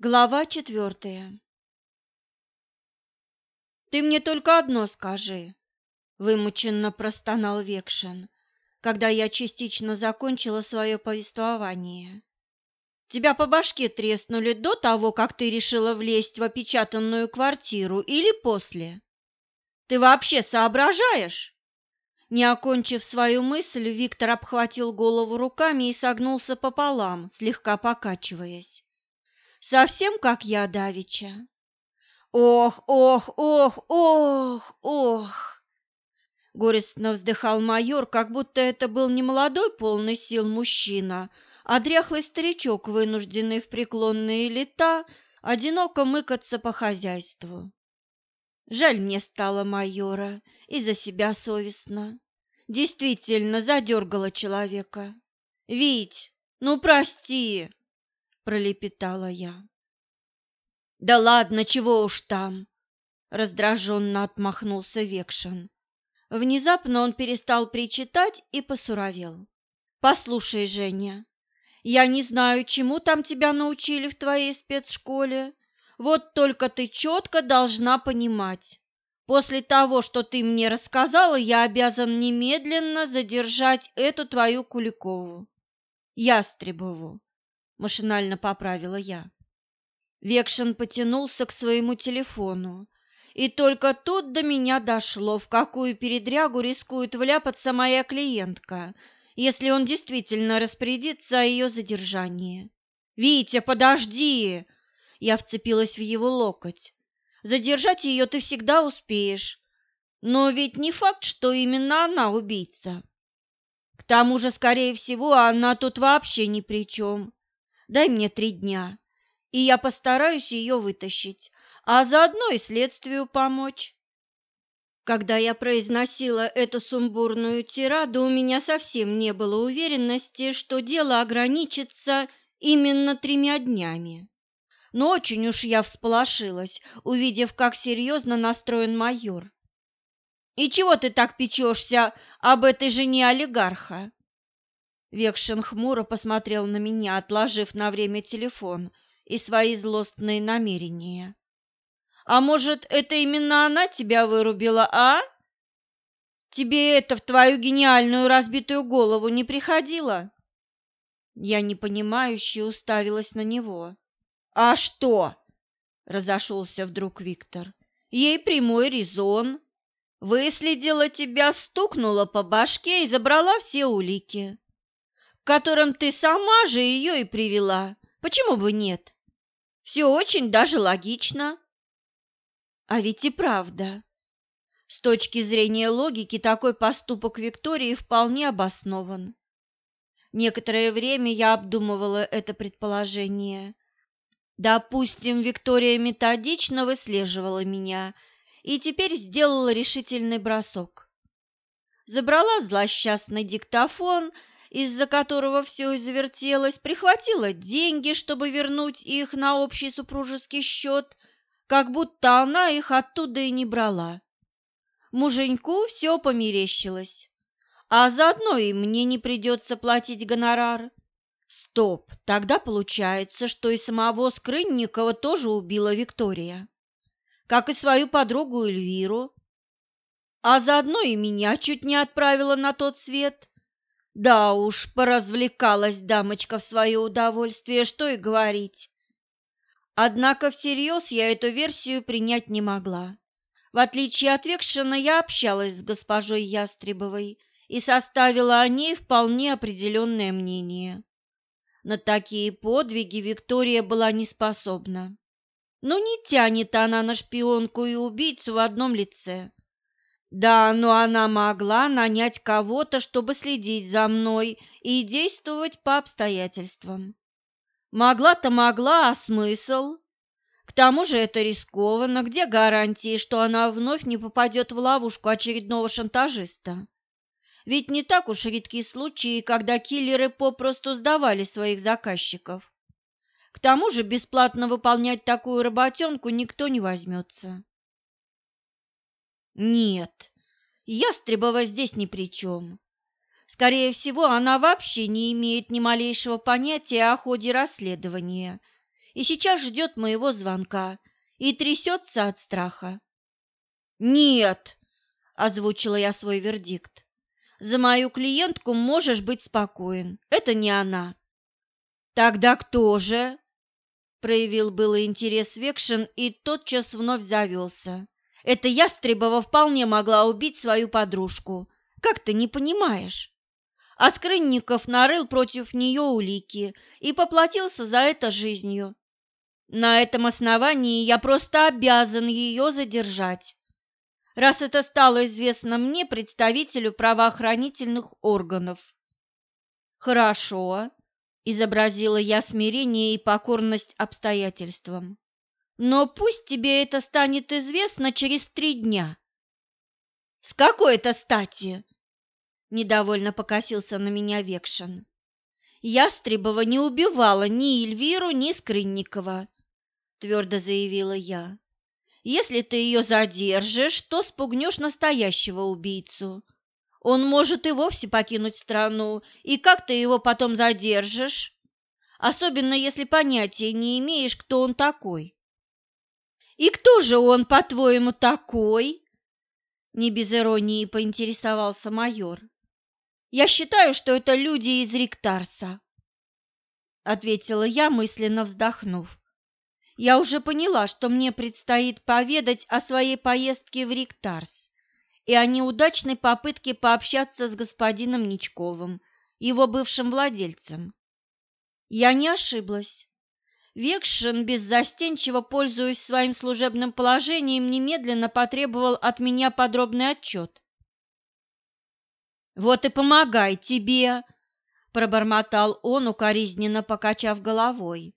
Глава четвертая «Ты мне только одно скажи», — вымученно простонал Векшин, когда я частично закончила свое повествование. «Тебя по башке треснули до того, как ты решила влезть в опечатанную квартиру или после? Ты вообще соображаешь?» Не окончив свою мысль, Виктор обхватил голову руками и согнулся пополам, слегка покачиваясь совсем как я давеча. Ох, ох, ох, ох, ох. Горестно вздыхал майор, как будто это был не молодой полный сил мужчина, а дряхлый старичок, вынужденный в преклонные лета одиноко мыкаться по хозяйству. Жаль мне стало майора, и за себя совестно. Действительно, задергала человека. Вить, ну прости, пролепетала я. Да ладно, чего уж там, раздраженно отмахнулся Векшин. Внезапно он перестал причитать и посуровел. Послушай, Женя, я не знаю, чему там тебя научили в твоей спецшколе. Вот только ты четко должна понимать. После того, что ты мне рассказала, я обязан немедленно задержать эту твою Куликову, Ястребову машинально поправила я. Векшин потянулся к своему телефону, и только тут до меня дошло, в какую передрягу рискует вляпаться моя клиентка, если он действительно распорядится о ее задержании. «Витя, подожди!» Я вцепилась в его локоть. «Задержать ее ты всегда успеешь, но ведь не факт, что именно она убийца. К тому же, скорее всего, она тут вообще ни при чем. Дай мне три дня, и я постараюсь ее вытащить, а заодно и следствию помочь. Когда я произносила эту сумбурную тираду, у меня совсем не было уверенности, что дело ограничится именно тремя днями. Но очень уж я всполошилась, увидев, как серьезно настроен майор. «И чего ты так печешься об этой жене олигарха?» Векшин хмуро посмотрел на меня, отложив на время телефон и свои злостные намерения. «А может, это именно она тебя вырубила, а? Тебе это в твою гениальную разбитую голову не приходило?» Я непонимающе уставилась на него. «А что?» – разошелся вдруг Виктор. «Ей прямой резон. Выследила тебя, стукнула по башке и забрала все улики которым ты сама же ее и привела. Почему бы нет? Все очень даже логично. А ведь и правда. С точки зрения логики такой поступок Виктории вполне обоснован. Некоторое время я обдумывала это предположение. Допустим, Виктория методично выслеживала меня и теперь сделала решительный бросок. Забрала злосчастный диктофон из-за которого все завертелось, прихватила деньги, чтобы вернуть их на общий супружеский счет, как будто она их оттуда и не брала. Муженьку все померещилось, а заодно и мне не придется платить гонорар. Стоп, тогда получается, что и самого Скрынникова тоже убила Виктория, как и свою подругу Эльвиру, а заодно и меня чуть не отправила на тот свет. Да уж, поразвлекалась дамочка в свое удовольствие, что и говорить. Однако всерьез я эту версию принять не могла. В отличие от Векшина, я общалась с госпожой Ястребовой и составила о ней вполне определенное мнение. На такие подвиги Виктория была не способна. Но не тянет она на шпионку и убийцу в одном лице. Да, но она могла нанять кого-то, чтобы следить за мной и действовать по обстоятельствам. Могла-то могла, а смысл? К тому же это рискованно. Где гарантии, что она вновь не попадет в ловушку очередного шантажиста? Ведь не так уж редки случаи, когда киллеры попросту сдавали своих заказчиков. К тому же бесплатно выполнять такую работенку никто не возьмется. Нет, Ястребова здесь ни при чем. Скорее всего, она вообще не имеет ни малейшего понятия о ходе расследования и сейчас ждет моего звонка и трясется от страха. «Нет!» – озвучила я свой вердикт. «За мою клиентку можешь быть спокоен. Это не она». «Тогда кто же?» Проявил было интерес Векшин и тотчас вновь завелся. «Это Ястребова вполне могла убить свою подружку. Как ты не понимаешь?» А Скрынников нарыл против нее улики и поплатился за это жизнью. На этом основании я просто обязан ее задержать. Раз это стало известно мне, представителю правоохранительных органов. Хорошо, изобразила я смирение и покорность обстоятельствам. Но пусть тебе это станет известно через три дня. С какой это стати? Недовольно покосился на меня Векшин. Ястребова не убивала ни Эльвиру, ни Скрынникова, твердо заявила я. Если ты ее задержишь, то спугнешь настоящего убийцу. Он может и вовсе покинуть страну, и как ты его потом задержишь? Особенно если понятия не имеешь, кто он такой. И кто же он, по-твоему, такой? Не без иронии поинтересовался майор. Я считаю, что это люди из Риктарса, ответила я, мысленно вздохнув. Я уже поняла, что мне предстоит поведать о своей поездке в Риктарс и о неудачной попытке пообщаться с господином Ничковым, его бывшим владельцем. Я не ошиблась. Векшин, беззастенчиво пользуясь своим служебным положением, немедленно потребовал от меня подробный отчет. «Вот и помогай тебе!» – пробормотал он, укоризненно покачав головой.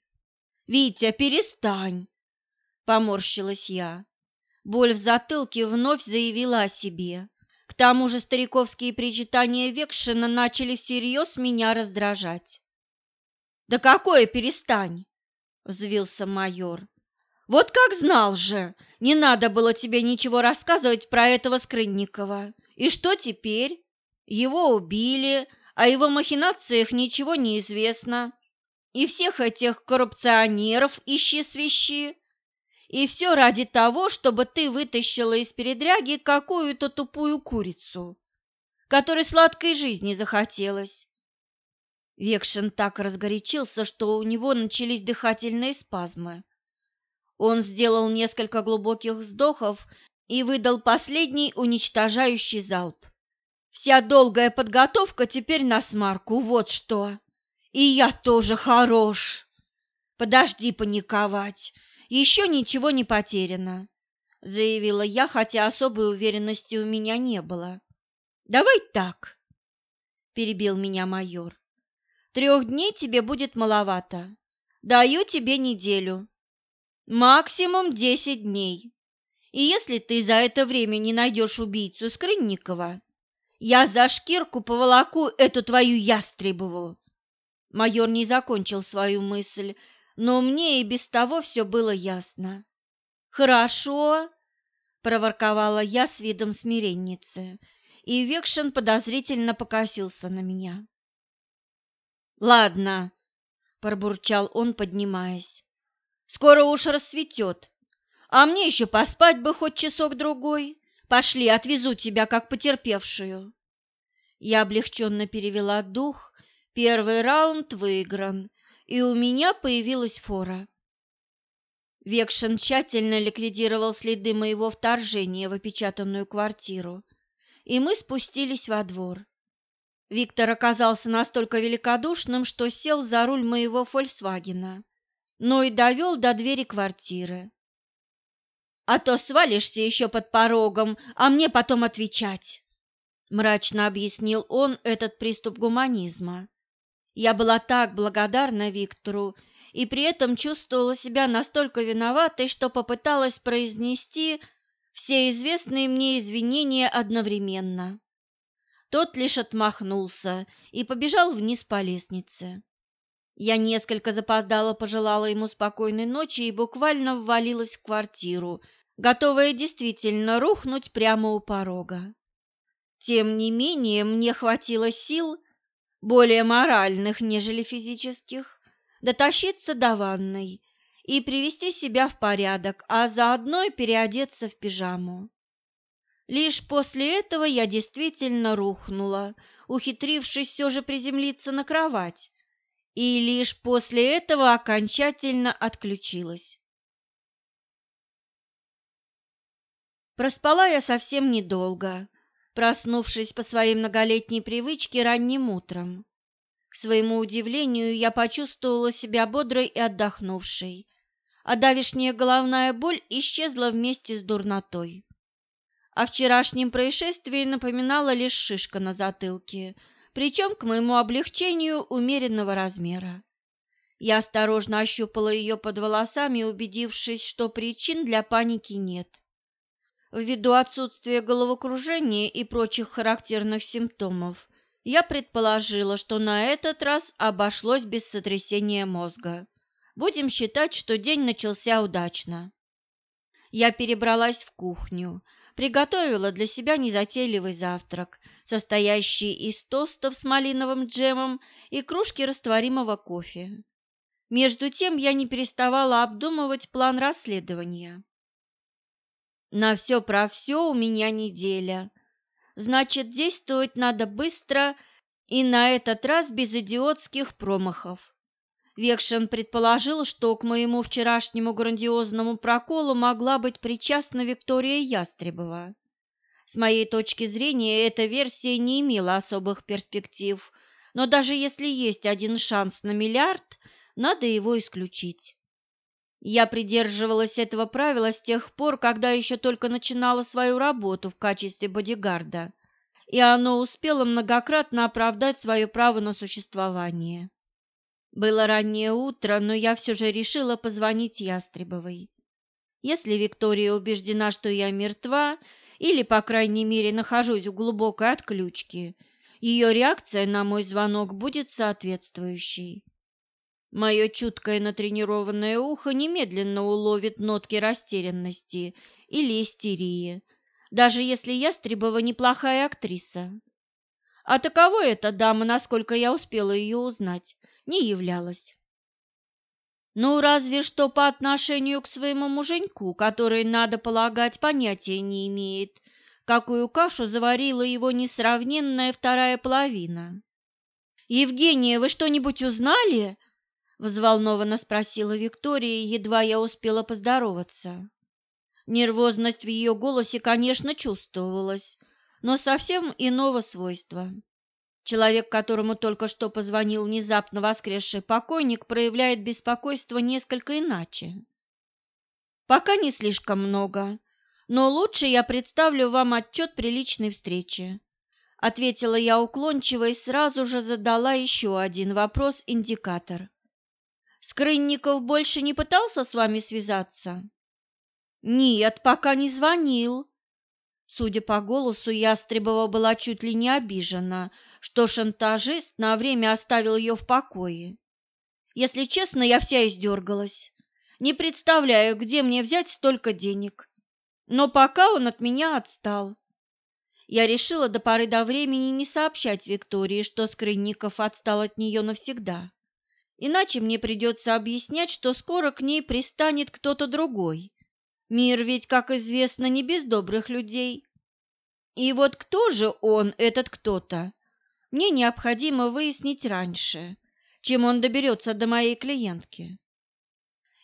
«Витя, перестань!» – поморщилась я. Боль в затылке вновь заявила о себе. К тому же стариковские причитания Векшина начали всерьез меня раздражать. «Да какое перестань!» – взвился майор. «Вот как знал же! Не надо было тебе ничего рассказывать про этого Скрынникова. И что теперь? Его убили, о его махинациях ничего не известно. И всех этих коррупционеров ищи свищи. И все ради того, чтобы ты вытащила из передряги какую-то тупую курицу, которой сладкой жизни захотелось. Векшин так разгорячился, что у него начались дыхательные спазмы. Он сделал несколько глубоких вздохов и выдал последний уничтожающий залп. «Вся долгая подготовка теперь на смарку, вот что! И я тоже хорош! Подожди паниковать, еще ничего не потеряно», — заявила я, хотя особой уверенности у меня не было. «Давай так», — перебил меня майор. «Трех дней тебе будет маловато. Даю тебе неделю. Максимум десять дней. И если ты за это время не найдешь убийцу Скрынникова, я за шкирку поволоку эту твою ястребову». Майор не закончил свою мысль, но мне и без того все было ясно. «Хорошо», – проворковала я с видом смиренницы, и Векшин подозрительно покосился на меня. «Ладно», – пробурчал он, поднимаясь, – «скоро уж рассветет, а мне еще поспать бы хоть часок-другой. Пошли, отвезу тебя как потерпевшую». Я облегченно перевела дух, первый раунд выигран, и у меня появилась фора. Векшин тщательно ликвидировал следы моего вторжения в опечатанную квартиру, и мы спустились во двор. Виктор оказался настолько великодушным, что сел за руль моего «Фольксвагена», но и довел до двери квартиры. «А то свалишься еще под порогом, а мне потом отвечать», – мрачно объяснил он этот приступ гуманизма. Я была так благодарна Виктору и при этом чувствовала себя настолько виноватой, что попыталась произнести все известные мне извинения одновременно. Тот лишь отмахнулся и побежал вниз по лестнице. Я несколько запоздала пожелала ему спокойной ночи и буквально ввалилась в квартиру, готовая действительно рухнуть прямо у порога. Тем не менее, мне хватило сил более моральных, нежели физических, дотащиться до ванной и привести себя в порядок, а заодно переодеться в пижаму. Лишь после этого я действительно рухнула, ухитрившись все же приземлиться на кровать, и лишь после этого окончательно отключилась. Проспала я совсем недолго, проснувшись по своей многолетней привычке ранним утром. К своему удивлению, я почувствовала себя бодрой и отдохнувшей, а давишняя головная боль исчезла вместе с дурнотой. О вчерашнем происшествии напоминала лишь шишка на затылке, причем, к моему облегчению, умеренного размера. Я осторожно ощупала ее под волосами, убедившись, что причин для паники нет. Ввиду отсутствия головокружения и прочих характерных симптомов, я предположила, что на этот раз обошлось без сотрясения мозга. Будем считать, что день начался удачно. Я перебралась в кухню, приготовила для себя незатейливый завтрак, состоящий из тостов с малиновым джемом и кружки растворимого кофе. Между тем я не переставала обдумывать план расследования. На все про все у меня неделя. Значит, действовать надо быстро и на этот раз без идиотских промахов. Векшин предположил, что к моему вчерашнему грандиозному проколу могла быть причастна Виктория Ястребова. С моей точки зрения, эта версия не имела особых перспектив, но даже если есть один шанс на миллиард, надо его исключить. Я придерживалась этого правила с тех пор, когда еще только начинала свою работу в качестве бодигарда, и оно успело многократно оправдать свое право на существование. Было раннее утро, но я все же решила позвонить Ястребовой. Если Виктория убеждена, что я мертва, или, по крайней мере, нахожусь в глубокой отключке, ее реакция на мой звонок будет соответствующей. Мое чуткое натренированное ухо немедленно уловит нотки растерянности или истерии, даже если Ястребова неплохая актриса. А таковой эта дама, насколько я успела ее узнать, не являлась. Ну, разве что по отношению к своему муженьку, который, надо полагать, понятия не имеет, какую кашу заварила его несравненная вторая половина. «Евгения, вы что-нибудь узнали?» взволнованно спросила Виктория, едва я успела поздороваться. Нервозность в ее голосе, конечно, чувствовалась, но совсем иного свойства. Человек, которому только что позвонил внезапно воскресший покойник, проявляет беспокойство несколько иначе. Пока не слишком много, но лучше я представлю вам отчет при личной встрече. Ответила я уклончиво и сразу же задала еще один вопрос-индикатор. Скрынников больше не пытался с вами связаться? Нет, пока не звонил. Судя по голосу, Ястребова была чуть ли не обижена, что шантажист на время оставил ее в покое. Если честно, я вся издергалась. Не представляю, где мне взять столько денег. Но пока он от меня отстал. Я решила до поры до времени не сообщать Виктории, что Скрынников отстал от нее навсегда. Иначе мне придется объяснять, что скоро к ней пристанет кто-то другой. Мир ведь, как известно, не без добрых людей. И вот кто же он, этот кто-то? Мне необходимо выяснить раньше, чем он доберется до моей клиентки.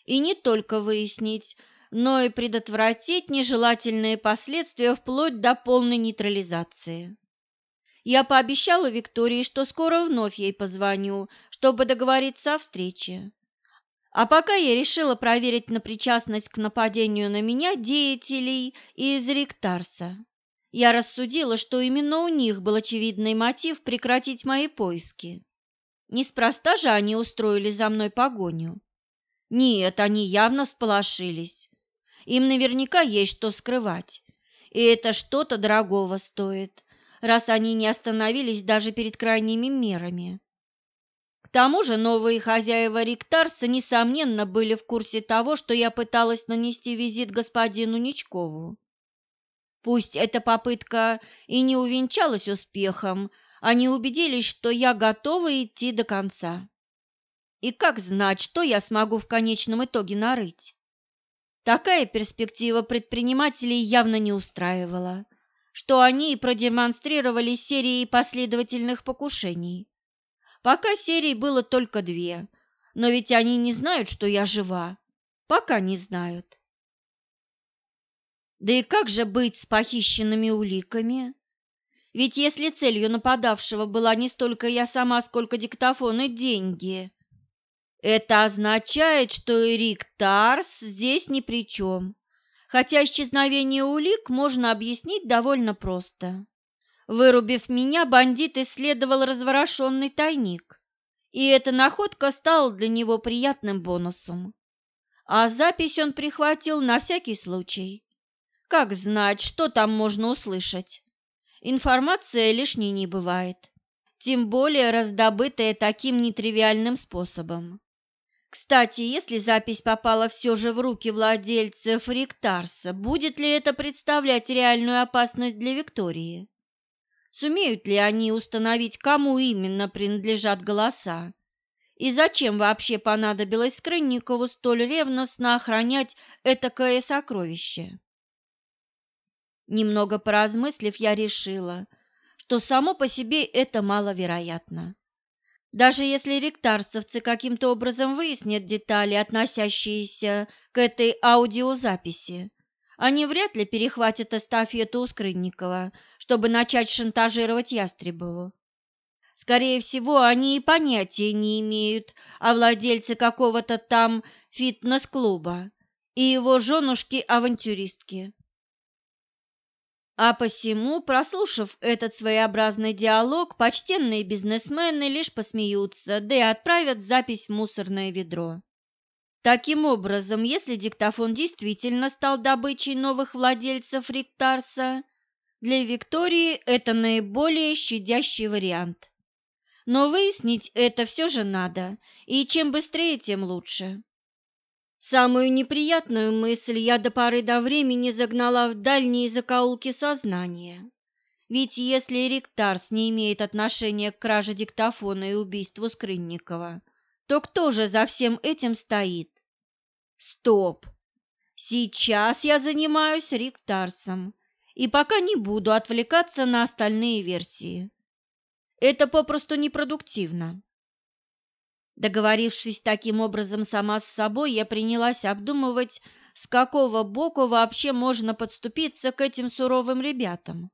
И не только выяснить, но и предотвратить нежелательные последствия вплоть до полной нейтрализации. Я пообещала Виктории, что скоро вновь ей позвоню, чтобы договориться о встрече. А пока я решила проверить на причастность к нападению на меня деятелей из Риктарса. Я рассудила, что именно у них был очевидный мотив прекратить мои поиски. Неспроста же они устроили за мной погоню. Нет, они явно сполошились. Им наверняка есть что скрывать, и это что-то дорогого стоит раз они не остановились даже перед крайними мерами. К тому же новые хозяева Риктарса, несомненно, были в курсе того, что я пыталась нанести визит господину Ничкову. Пусть эта попытка и не увенчалась успехом, они убедились, что я готова идти до конца. И как знать, что я смогу в конечном итоге нарыть? Такая перспектива предпринимателей явно не устраивала, что они и продемонстрировали серией последовательных покушений. Пока серий было только две, но ведь они не знают, что я жива. Пока не знают. Да и как же быть с похищенными уликами? Ведь если целью нападавшего была не столько я сама, сколько диктофон и деньги, это означает, что Эрик Тарс здесь ни при чем. Хотя исчезновение улик можно объяснить довольно просто. Вырубив меня, бандит исследовал разворошенный тайник, и эта находка стала для него приятным бонусом. А запись он прихватил на всякий случай. Как знать, что там можно услышать? Информация лишней не бывает, тем более раздобытая таким нетривиальным способом. Кстати, если запись попала все же в руки владельцев Риктарса, будет ли это представлять реальную опасность для Виктории? Сумеют ли они установить, кому именно принадлежат голоса? И зачем вообще понадобилось Скрынникову столь ревностно охранять этакое сокровище? Немного поразмыслив, я решила, что само по себе это маловероятно. Даже если ректарсовцы каким-то образом выяснят детали, относящиеся к этой аудиозаписи, они вряд ли перехватят эстафету у Скрынникова, чтобы начать шантажировать Ястребову. Скорее всего, они и понятия не имеют о владельце какого-то там фитнес-клуба и его женушке-авантюристке. А посему, прослушав этот своеобразный диалог, почтенные бизнесмены лишь посмеются, да и отправят запись в мусорное ведро. Таким образом, если диктофон действительно стал добычей новых владельцев Риктарса, для Виктории это наиболее щадящий вариант. Но выяснить это все же надо, и чем быстрее, тем лучше. Самую неприятную мысль я до поры до времени загнала в дальние закоулки сознания. Ведь если Ректарс не имеет отношения к краже диктофона и убийству Скрынникова, то кто же за всем этим стоит? Стоп! Сейчас я занимаюсь Ректарсом и пока не буду отвлекаться на остальные версии. Это попросту непродуктивно. Договорившись таким образом сама с собой, я принялась обдумывать, с какого боку вообще можно подступиться к этим суровым ребятам.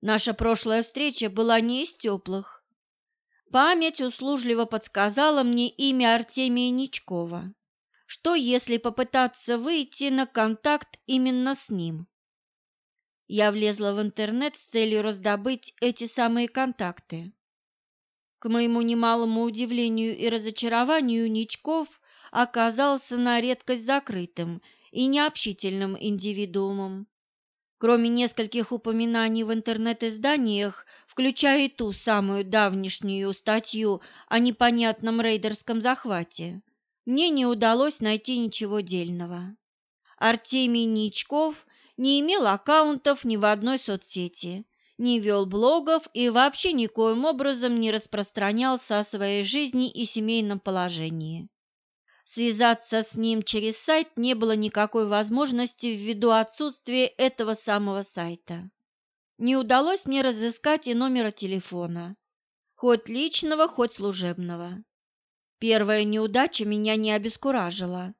Наша прошлая встреча была не из теплых. Память услужливо подсказала мне имя Артемия Ничкова. Что, если попытаться выйти на контакт именно с ним? Я влезла в интернет с целью раздобыть эти самые контакты. К моему немалому удивлению и разочарованию Ничков оказался на редкость закрытым и необщительным индивидуумом. Кроме нескольких упоминаний в интернет-изданиях, включая и ту самую давнишнюю статью о непонятном рейдерском захвате, мне не удалось найти ничего дельного. Артемий Ничков не имел аккаунтов ни в одной соцсети не вел блогов и вообще никоим образом не распространялся о своей жизни и семейном положении. Связаться с ним через сайт не было никакой возможности ввиду отсутствия этого самого сайта. Не удалось мне разыскать и номера телефона, хоть личного, хоть служебного. Первая неудача меня не обескуражила.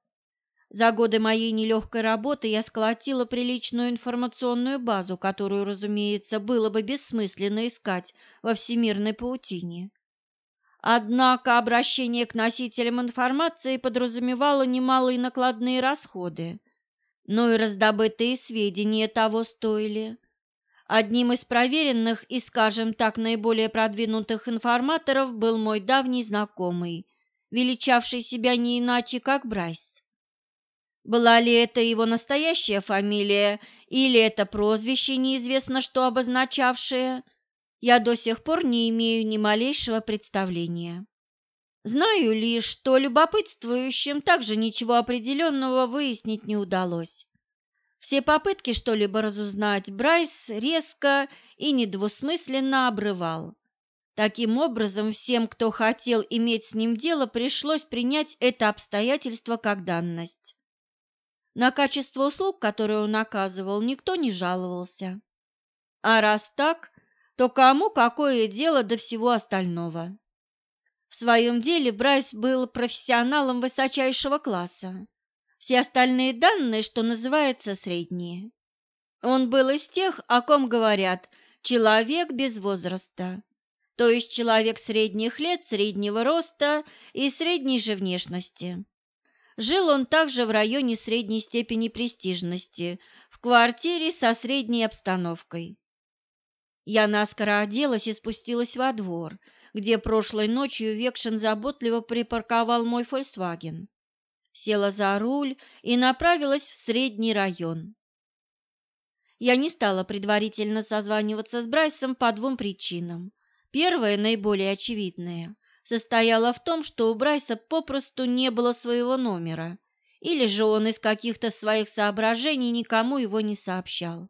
За годы моей нелегкой работы я сколотила приличную информационную базу, которую, разумеется, было бы бессмысленно искать во всемирной паутине. Однако обращение к носителям информации подразумевало немалые накладные расходы, но и раздобытые сведения того стоили. Одним из проверенных и, скажем так, наиболее продвинутых информаторов был мой давний знакомый, величавший себя не иначе, как Брайс. Была ли это его настоящая фамилия или это прозвище, неизвестно что обозначавшее, я до сих пор не имею ни малейшего представления. Знаю лишь, что любопытствующим также ничего определенного выяснить не удалось. Все попытки что-либо разузнать Брайс резко и недвусмысленно обрывал. Таким образом, всем, кто хотел иметь с ним дело, пришлось принять это обстоятельство как данность. На качество услуг, которые он оказывал, никто не жаловался. А раз так, то кому какое дело до всего остального? В своем деле Брайс был профессионалом высочайшего класса. Все остальные данные, что называется, средние. Он был из тех, о ком говорят «человек без возраста», то есть человек средних лет, среднего роста и средней же внешности. Жил он также в районе средней степени престижности, в квартире со средней обстановкой. Я наскоро оделась и спустилась во двор, где прошлой ночью Векшин заботливо припарковал мой «Фольксваген». Села за руль и направилась в средний район. Я не стала предварительно созваниваться с Брайсом по двум причинам. Первая, наиболее очевидная, состояла в том, что у Брайса попросту не было своего номера, или же он из каких-то своих соображений никому его не сообщал.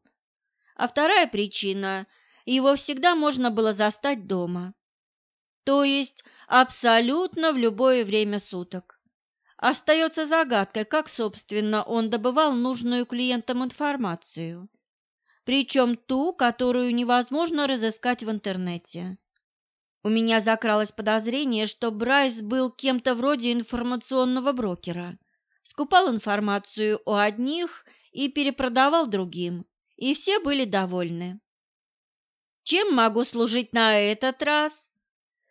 А вторая причина – его всегда можно было застать дома то есть абсолютно в любое время суток. Остается загадкой, как, собственно, он добывал нужную клиентам информацию, причем ту, которую невозможно разыскать в интернете. У меня закралось подозрение, что Брайс был кем-то вроде информационного брокера, скупал информацию у одних и перепродавал другим, и все были довольны. «Чем могу служить на этот раз?»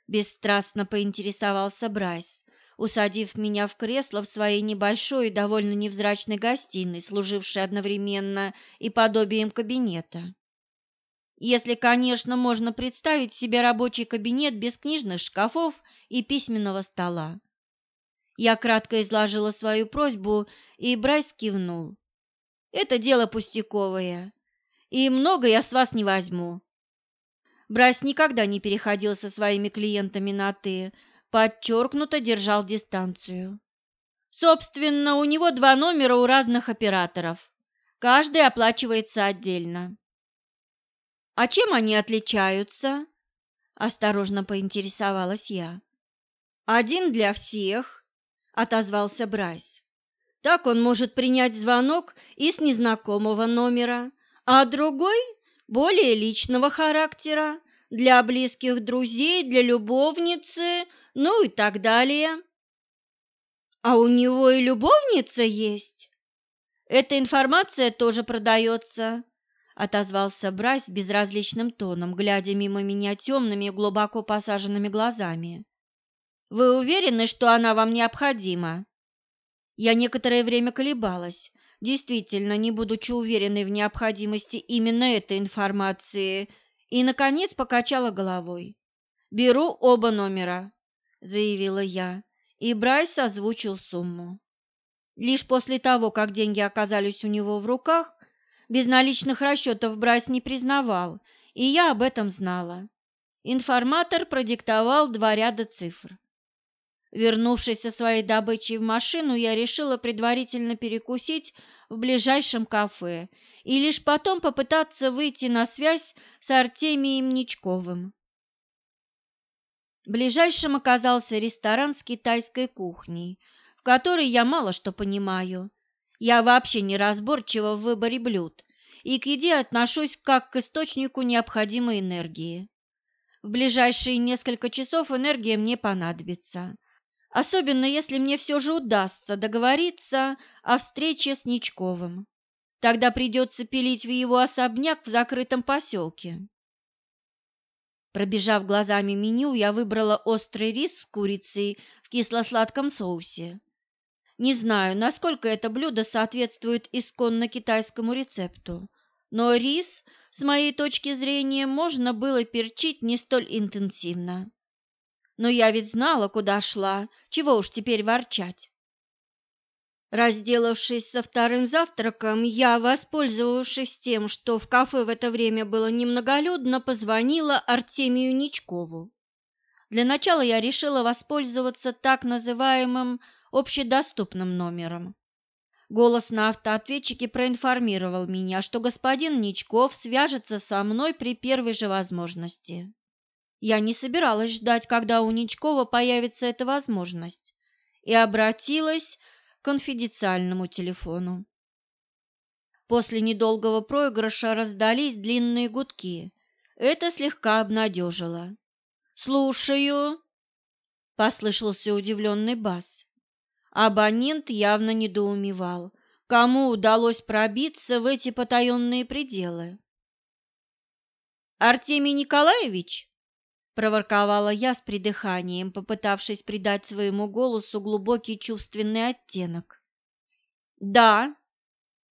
Бесстрастно поинтересовался Брайс, усадив меня в кресло в своей небольшой и довольно невзрачной гостиной, служившей одновременно и подобием кабинета. Если, конечно, можно представить себе рабочий кабинет без книжных шкафов и письменного стола. Я кратко изложила свою просьбу, и Брайс кивнул. «Это дело пустяковое, и много я с вас не возьму. Брайс никогда не переходил со своими клиентами на «ты», подчеркнуто держал дистанцию. Собственно, у него два номера у разных операторов. Каждый оплачивается отдельно. «А чем они отличаются?» – осторожно поинтересовалась я. «Один для всех», – отозвался Брайс. «Так он может принять звонок из незнакомого номера, а другой – более личного характера, для близких друзей, для любовницы, ну и так далее. А у него и любовница есть? Эта информация тоже продается, отозвался Брайс безразличным тоном, глядя мимо меня темными, глубоко посаженными глазами. Вы уверены, что она вам необходима? Я некоторое время колебалась, действительно, не будучи уверенной в необходимости именно этой информации – и, наконец, покачала головой. «Беру оба номера», – заявила я, и Брайс озвучил сумму. Лишь после того, как деньги оказались у него в руках, безналичных расчетов Брайс не признавал, и я об этом знала. Информатор продиктовал два ряда цифр. Вернувшись со своей добычей в машину, я решила предварительно перекусить в ближайшем кафе и лишь потом попытаться выйти на связь с Артемием Ничковым. Ближайшим оказался ресторан с китайской кухней, в которой я мало что понимаю. Я вообще не разборчива в выборе блюд и к еде отношусь как к источнику необходимой энергии. В ближайшие несколько часов энергия мне понадобится, особенно если мне все же удастся договориться о встрече с Ничковым. Тогда придется пилить в его особняк в закрытом поселке. Пробежав глазами меню, я выбрала острый рис с курицей в кисло-сладком соусе. Не знаю, насколько это блюдо соответствует исконно китайскому рецепту, но рис, с моей точки зрения, можно было перчить не столь интенсивно. Но я ведь знала, куда шла, чего уж теперь ворчать. Разделавшись со вторым завтраком, я, воспользовавшись тем, что в кафе в это время было немноголюдно, позвонила Артемию Ничкову. Для начала я решила воспользоваться так называемым общедоступным номером. Голос на автоответчике проинформировал меня, что господин Ничков свяжется со мной при первой же возможности. Я не собиралась ждать, когда у Ничкова появится эта возможность, и обратилась к конфиденциальному телефону. После недолгого проигрыша раздались длинные гудки. Это слегка обнадежило. «Слушаю», — послышался удивленный бас. Абонент явно недоумевал, кому удалось пробиться в эти потаенные пределы. «Артемий Николаевич?» – проворковала я с придыханием, попытавшись придать своему голосу глубокий чувственный оттенок. «Да,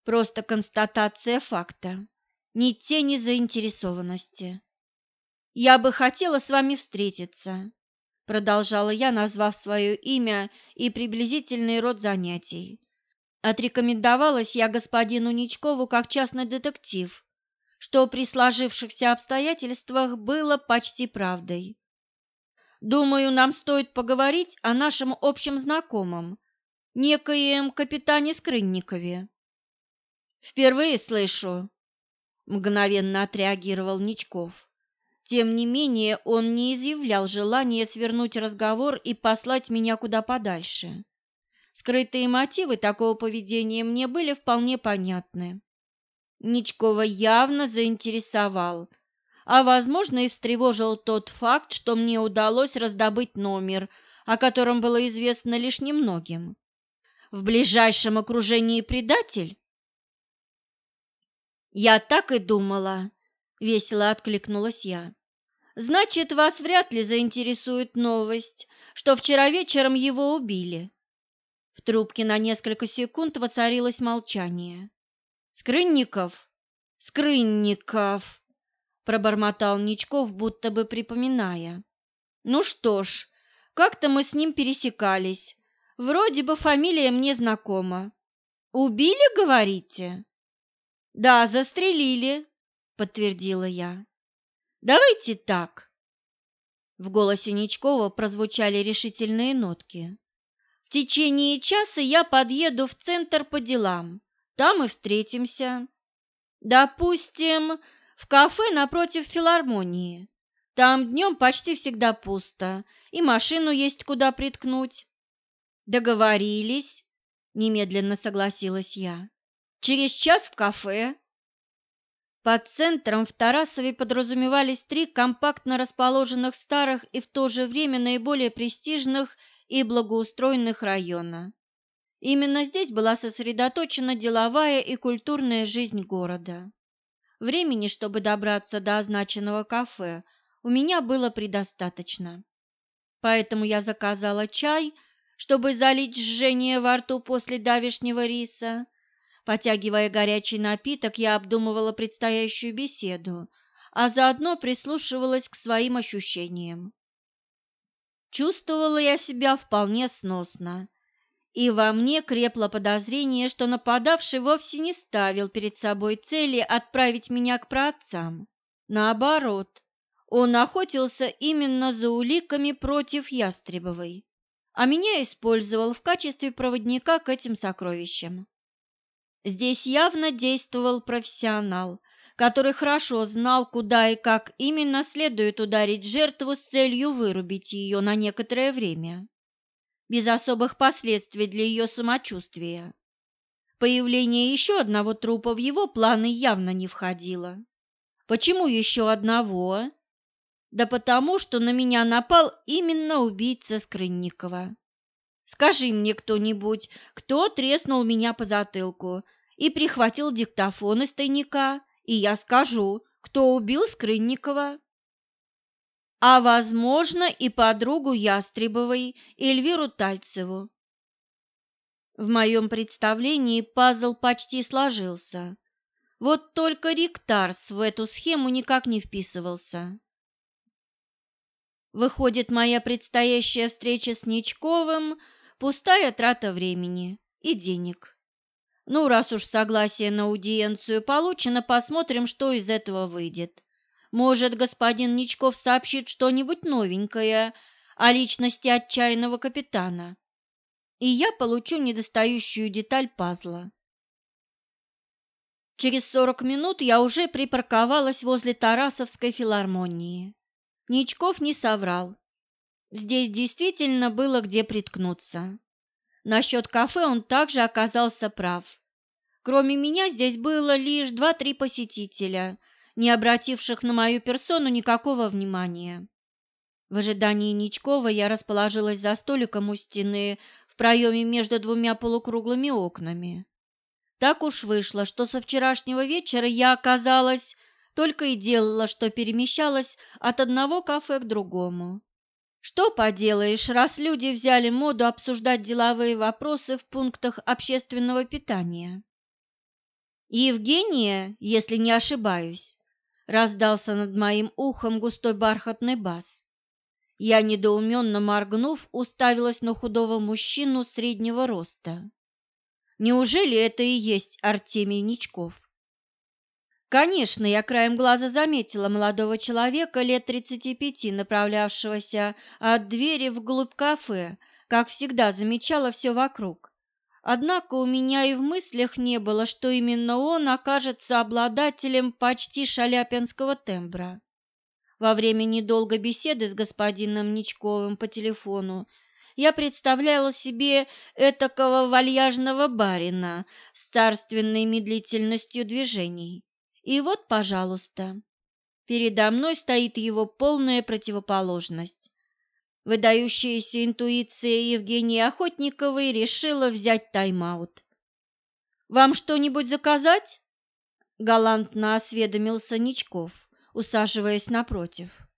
просто констатация факта, ни тени заинтересованности. Я бы хотела с вами встретиться», – продолжала я, назвав свое имя и приблизительный род занятий. Отрекомендовалась я господину Ничкову как частный детектив, что при сложившихся обстоятельствах было почти правдой. Думаю, нам стоит поговорить о нашем общем знакомом, некоем капитане Скрынникове. Впервые слышу, мгновенно отреагировал Ничков. Тем не менее, он не изъявлял желания свернуть разговор и послать меня куда подальше. Скрытые мотивы такого поведения мне были вполне понятны. Ничкова явно заинтересовал, а, возможно, и встревожил тот факт, что мне удалось раздобыть номер, о котором было известно лишь немногим. В ближайшем окружении предатель? Я так и думала, весело откликнулась я. Значит, вас вряд ли заинтересует новость, что вчера вечером его убили. В трубке на несколько секунд воцарилось молчание. Скрынников? Скрынников, пробормотал Ничков, будто бы припоминая. Ну что ж, как-то мы с ним пересекались. Вроде бы фамилия мне знакома. Убили, говорите? Да, застрелили, подтвердила я. Давайте так. В голосе Ничкова прозвучали решительные нотки. В течение часа я подъеду в центр по делам. Там и встретимся. Допустим, в кафе напротив филармонии. Там днем почти всегда пусто, и машину есть куда приткнуть. Договорились, немедленно согласилась я. Через час в кафе. Под центром в Тарасове подразумевались три компактно расположенных старых и в то же время наиболее престижных и благоустроенных района. Именно здесь была сосредоточена деловая и культурная жизнь города. Времени, чтобы добраться до означенного кафе, у меня было предостаточно. Поэтому я заказала чай, чтобы залить жжение во рту после давешнего риса. Потягивая горячий напиток, я обдумывала предстоящую беседу, а заодно прислушивалась к своим ощущениям. Чувствовала я себя вполне сносно и во мне крепло подозрение, что нападавший вовсе не ставил перед собой цели отправить меня к праотцам. Наоборот, он охотился именно за уликами против Ястребовой, а меня использовал в качестве проводника к этим сокровищам. Здесь явно действовал профессионал, который хорошо знал, куда и как именно следует ударить жертву с целью вырубить ее на некоторое время без особых последствий для ее самочувствия. Появление еще одного трупа в его планы явно не входило. Почему еще одного? Да потому, что на меня напал именно убийца Скрынникова. Скажи мне кто-нибудь, кто треснул меня по затылку и прихватил диктофон из тайника, и я скажу, кто убил Скрынникова а, возможно, и подругу Ястребовой Эльвиру Тальцеву. В моем представлении пазл почти сложился. Вот только Риктарс в эту схему никак не вписывался. Выходит, моя предстоящая встреча с Ничковым – пустая трата времени и денег. Ну, раз уж согласие на аудиенцию получено, посмотрим, что из этого выйдет. Может, господин Ничков сообщит что-нибудь новенькое о личности отчаянного капитана, и я получу недостающую деталь пазла. Через сорок минут я уже припарковалась возле Тарасовской филармонии. Ничков не соврал. Здесь действительно было где приткнуться. Насчет кафе он также оказался прав. Кроме меня здесь было лишь два-три посетителя, не обративших на мою персону никакого внимания. В ожидании Ничкова я расположилась за столиком у стены в проеме между двумя полукруглыми окнами. Так уж вышло, что со вчерашнего вечера я оказалась только и делала, что перемещалась от одного кафе к другому. Что поделаешь, раз люди взяли моду обсуждать деловые вопросы в пунктах общественного питания. Евгения, если не ошибаюсь, раздался над моим ухом густой бархатный бас. Я, недоуменно моргнув, уставилась на худого мужчину среднего роста. Неужели это и есть Артемий Ничков? Конечно, я краем глаза заметила молодого человека лет тридцати пяти, направлявшегося от двери вглубь кафе, как всегда замечала все вокруг. Однако у меня и в мыслях не было, что именно он окажется обладателем почти шаляпинского тембра. Во время недолгой беседы с господином Ничковым по телефону я представляла себе этакого вальяжного барина с царственной медлительностью движений и вот, пожалуйста, передо мной стоит его полная противоположность. Выдающаяся интуиция Евгении Охотниковой решила взять тайм-аут. «Вам что-нибудь заказать?» – галантно осведомился Ничков, усаживаясь напротив.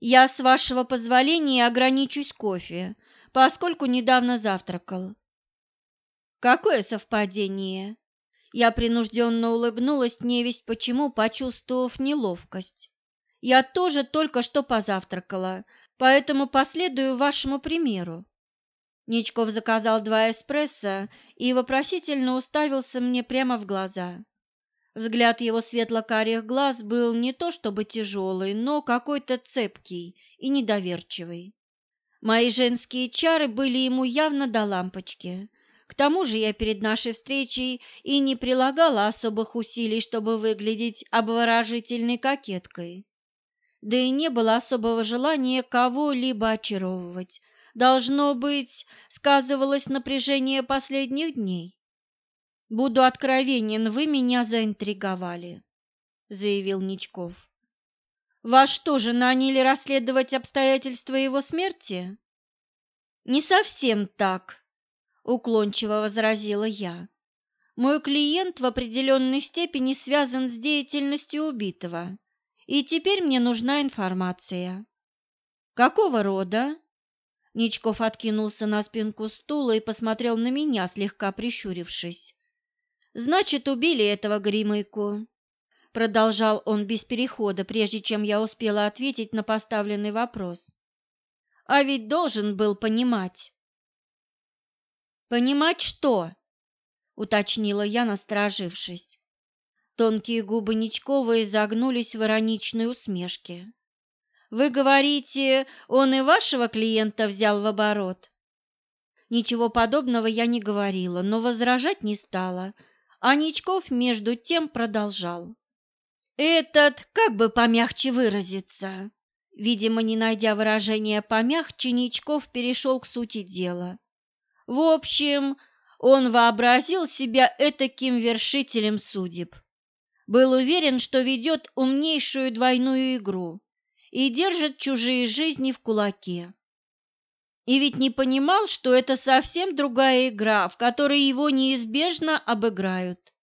«Я, с вашего позволения, ограничусь кофе, поскольку недавно завтракал». «Какое совпадение!» Я принужденно улыбнулась, невесть почему, почувствовав неловкость. Я тоже только что позавтракала, поэтому последую вашему примеру. Ничков заказал два эспрессо и вопросительно уставился мне прямо в глаза. Взгляд его светло-карих глаз был не то чтобы тяжелый, но какой-то цепкий и недоверчивый. Мои женские чары были ему явно до лампочки, к тому же я перед нашей встречей и не прилагала особых усилий, чтобы выглядеть обворожительной кокеткой. Да и не было особого желания кого-либо очаровывать. Должно быть, сказывалось напряжение последних дней. «Буду откровенен, вы меня заинтриговали», — заявил Ничков. «Вас что же, наняли расследовать обстоятельства его смерти?» «Не совсем так», уклончиво возразила я. Мой клиент в определенной степени связан с деятельностью убитого, и теперь мне нужна информация. Какого рода? Ничков откинулся на спинку стула и посмотрел на меня, слегка прищурившись. Значит, убили этого гримыку. Продолжал он без перехода, прежде чем я успела ответить на поставленный вопрос. А ведь должен был понимать, «Понимать что?» – уточнила я, насторожившись. Тонкие губы Ничкова изогнулись в ироничной усмешке. «Вы говорите, он и вашего клиента взял в оборот?» Ничего подобного я не говорила, но возражать не стала, а Ничков между тем продолжал. «Этот, как бы помягче выразиться?» Видимо, не найдя выражения помягче, Ничков перешел к сути дела. В общем, он вообразил себя этаким вершителем судеб. Был уверен, что ведет умнейшую двойную игру и держит чужие жизни в кулаке. И ведь не понимал, что это совсем другая игра, в которой его неизбежно обыграют.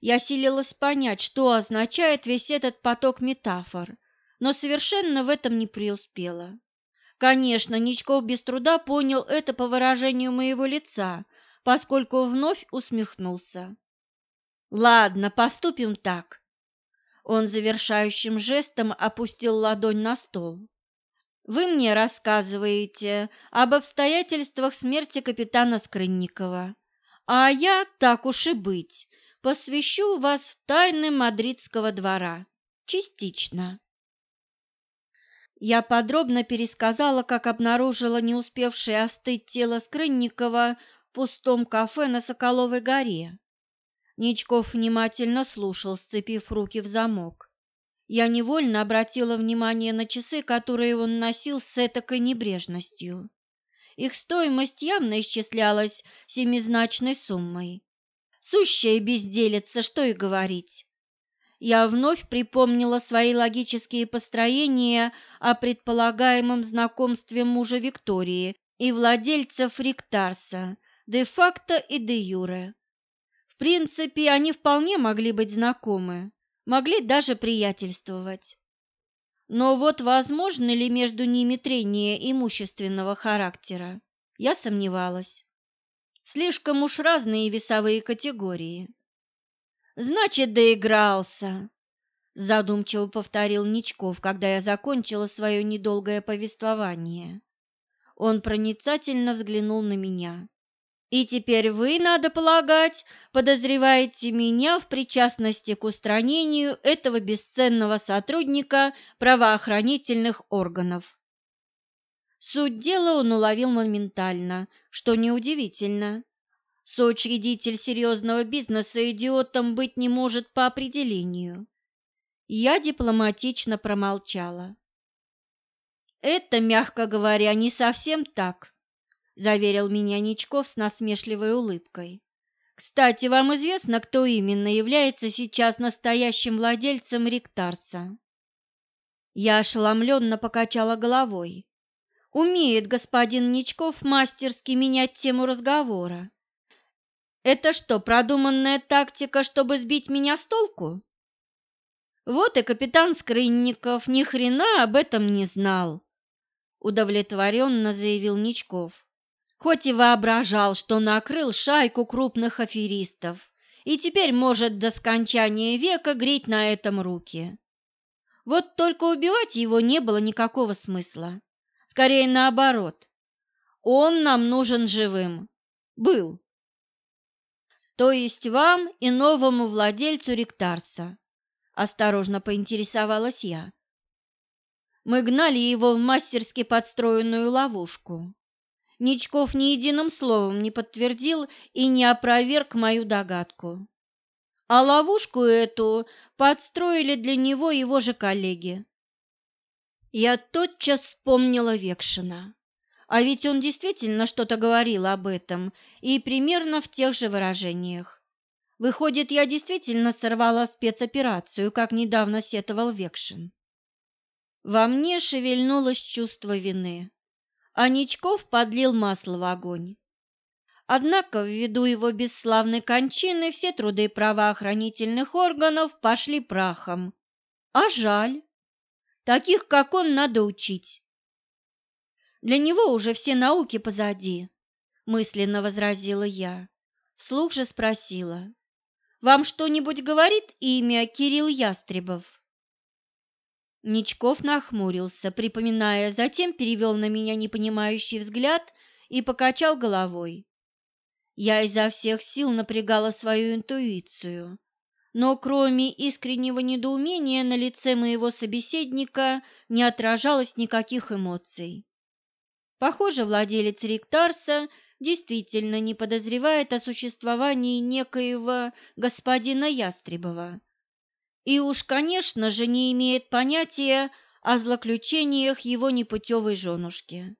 Я силилась понять, что означает весь этот поток метафор, но совершенно в этом не преуспела. Конечно, Ничков без труда понял это по выражению моего лица, поскольку вновь усмехнулся. «Ладно, поступим так». Он завершающим жестом опустил ладонь на стол. «Вы мне рассказываете об обстоятельствах смерти капитана Скрынникова, а я, так уж и быть, посвящу вас в тайны мадридского двора. Частично. Я подробно пересказала, как обнаружила не успевшее остыть тело Скрынникова в пустом кафе на Соколовой горе. Ничков внимательно слушал, сцепив руки в замок. Я невольно обратила внимание на часы, которые он носил с этакой небрежностью. Их стоимость явно исчислялась семизначной суммой. Сущая безделица, что и говорить. Я вновь припомнила свои логические построения о предполагаемом знакомстве мужа Виктории и владельцев Риктарса, де-факто и де-юре. В принципе, они вполне могли быть знакомы могли даже приятельствовать. Но вот возможно ли между ними трение имущественного характера, я сомневалась. Слишком уж разные весовые категории. Значит, доигрался, задумчиво повторил Ничков, когда я закончила свое недолгое повествование. Он проницательно взглянул на меня. И теперь вы, надо полагать, подозреваете меня в причастности к устранению этого бесценного сотрудника правоохранительных органов. Суть дела он уловил моментально, что неудивительно. Соучредитель серьезного бизнеса идиотом быть не может по определению. Я дипломатично промолчала. Это, мягко говоря, не совсем так заверил меня Ничков с насмешливой улыбкой. Кстати, вам известно, кто именно является сейчас настоящим владельцем Риктарса? Я ошеломленно покачала головой. Умеет господин Ничков мастерски менять тему разговора. Это что, продуманная тактика, чтобы сбить меня с толку? Вот и капитан Скрынников ни хрена об этом не знал, удовлетворенно заявил Ничков хоть и воображал, что накрыл шайку крупных аферистов и теперь может до скончания века греть на этом руки. Вот только убивать его не было никакого смысла. Скорее наоборот. Он нам нужен живым. Был. То есть вам и новому владельцу Ректарса. Осторожно поинтересовалась я. Мы гнали его в мастерски подстроенную ловушку. Ничков ни единым словом не подтвердил и не опроверг мою догадку. А ловушку эту подстроили для него его же коллеги. Я тотчас вспомнила Векшина. А ведь он действительно что-то говорил об этом, и примерно в тех же выражениях. Выходит, я действительно сорвала спецоперацию, как недавно сетовал Векшин. Во мне шевельнулось чувство вины а Ничков подлил масло в огонь. Однако, ввиду его бесславной кончины, все труды правоохранительных органов пошли прахом. А жаль. Таких, как он, надо учить. Для него уже все науки позади, мысленно возразила я. Вслух же спросила. Вам что-нибудь говорит имя Кирилл Ястребов? Ничков нахмурился, припоминая, затем перевел на меня непонимающий взгляд и покачал головой. Я изо всех сил напрягала свою интуицию, но кроме искреннего недоумения на лице моего собеседника не отражалось никаких эмоций. Похоже, владелец Ректарса действительно не подозревает о существовании некоего господина Ястребова и уж, конечно же, не имеет понятия о злоключениях его непутевой женушки.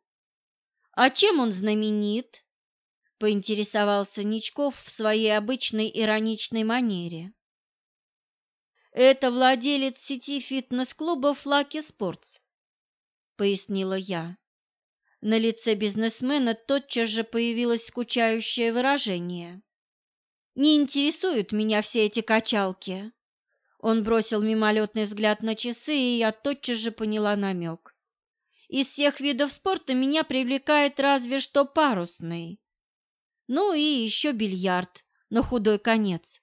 «А чем он знаменит?» – поинтересовался Ничков в своей обычной ироничной манере. «Это владелец сети фитнес-клубов «Лаки Спортс», – пояснила я. На лице бизнесмена тотчас же появилось скучающее выражение. «Не интересуют меня все эти качалки. Он бросил мимолетный взгляд на часы, и я тотчас же поняла намек. Из всех видов спорта меня привлекает разве что парусный. Ну и еще бильярд, на худой конец.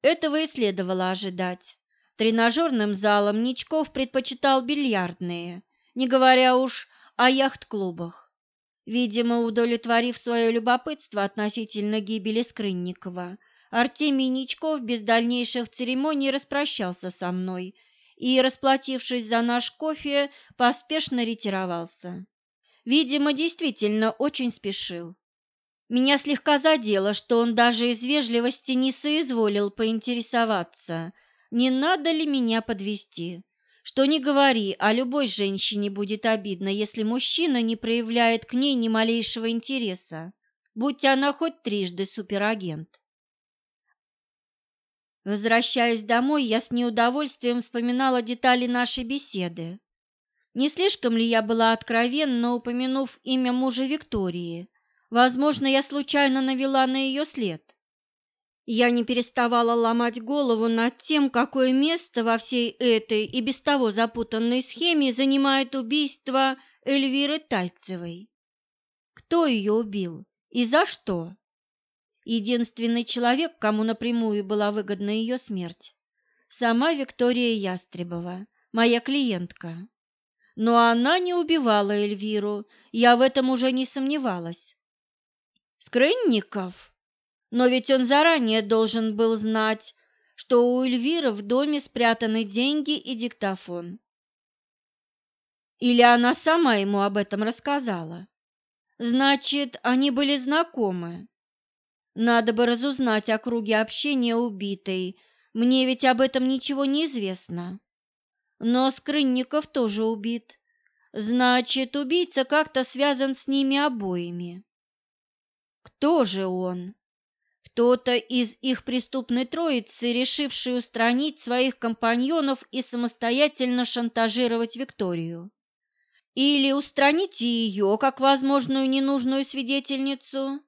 Этого и следовало ожидать. Тренажерным залом Ничков предпочитал бильярдные, не говоря уж о яхт-клубах. Видимо, удовлетворив свое любопытство относительно гибели Скрынникова, Артемий Ничков без дальнейших церемоний распрощался со мной и, расплатившись за наш кофе, поспешно ретировался. Видимо, действительно очень спешил. Меня слегка задело, что он даже из вежливости не соизволил поинтересоваться, не надо ли меня подвести? Что не говори, а любой женщине будет обидно, если мужчина не проявляет к ней ни малейшего интереса, будь она хоть трижды суперагент. Возвращаясь домой, я с неудовольствием вспоминала детали нашей беседы. Не слишком ли я была откровенна, упомянув имя мужа Виктории? Возможно, я случайно навела на ее след. Я не переставала ломать голову над тем, какое место во всей этой и без того запутанной схеме занимает убийство Эльвиры Тальцевой. Кто ее убил и за что? Единственный человек, кому напрямую была выгодна ее смерть – сама Виктория Ястребова, моя клиентка. Но она не убивала Эльвиру, я в этом уже не сомневалась. Скрынников? Но ведь он заранее должен был знать, что у Эльвиры в доме спрятаны деньги и диктофон. Или она сама ему об этом рассказала? Значит, они были знакомы. Надо бы разузнать о круге общения убитой, мне ведь об этом ничего не известно. Но Скрынников тоже убит. Значит, убийца как-то связан с ними обоими. Кто же он? Кто-то из их преступной троицы, решивший устранить своих компаньонов и самостоятельно шантажировать Викторию. Или устранить ее, как возможную ненужную свидетельницу.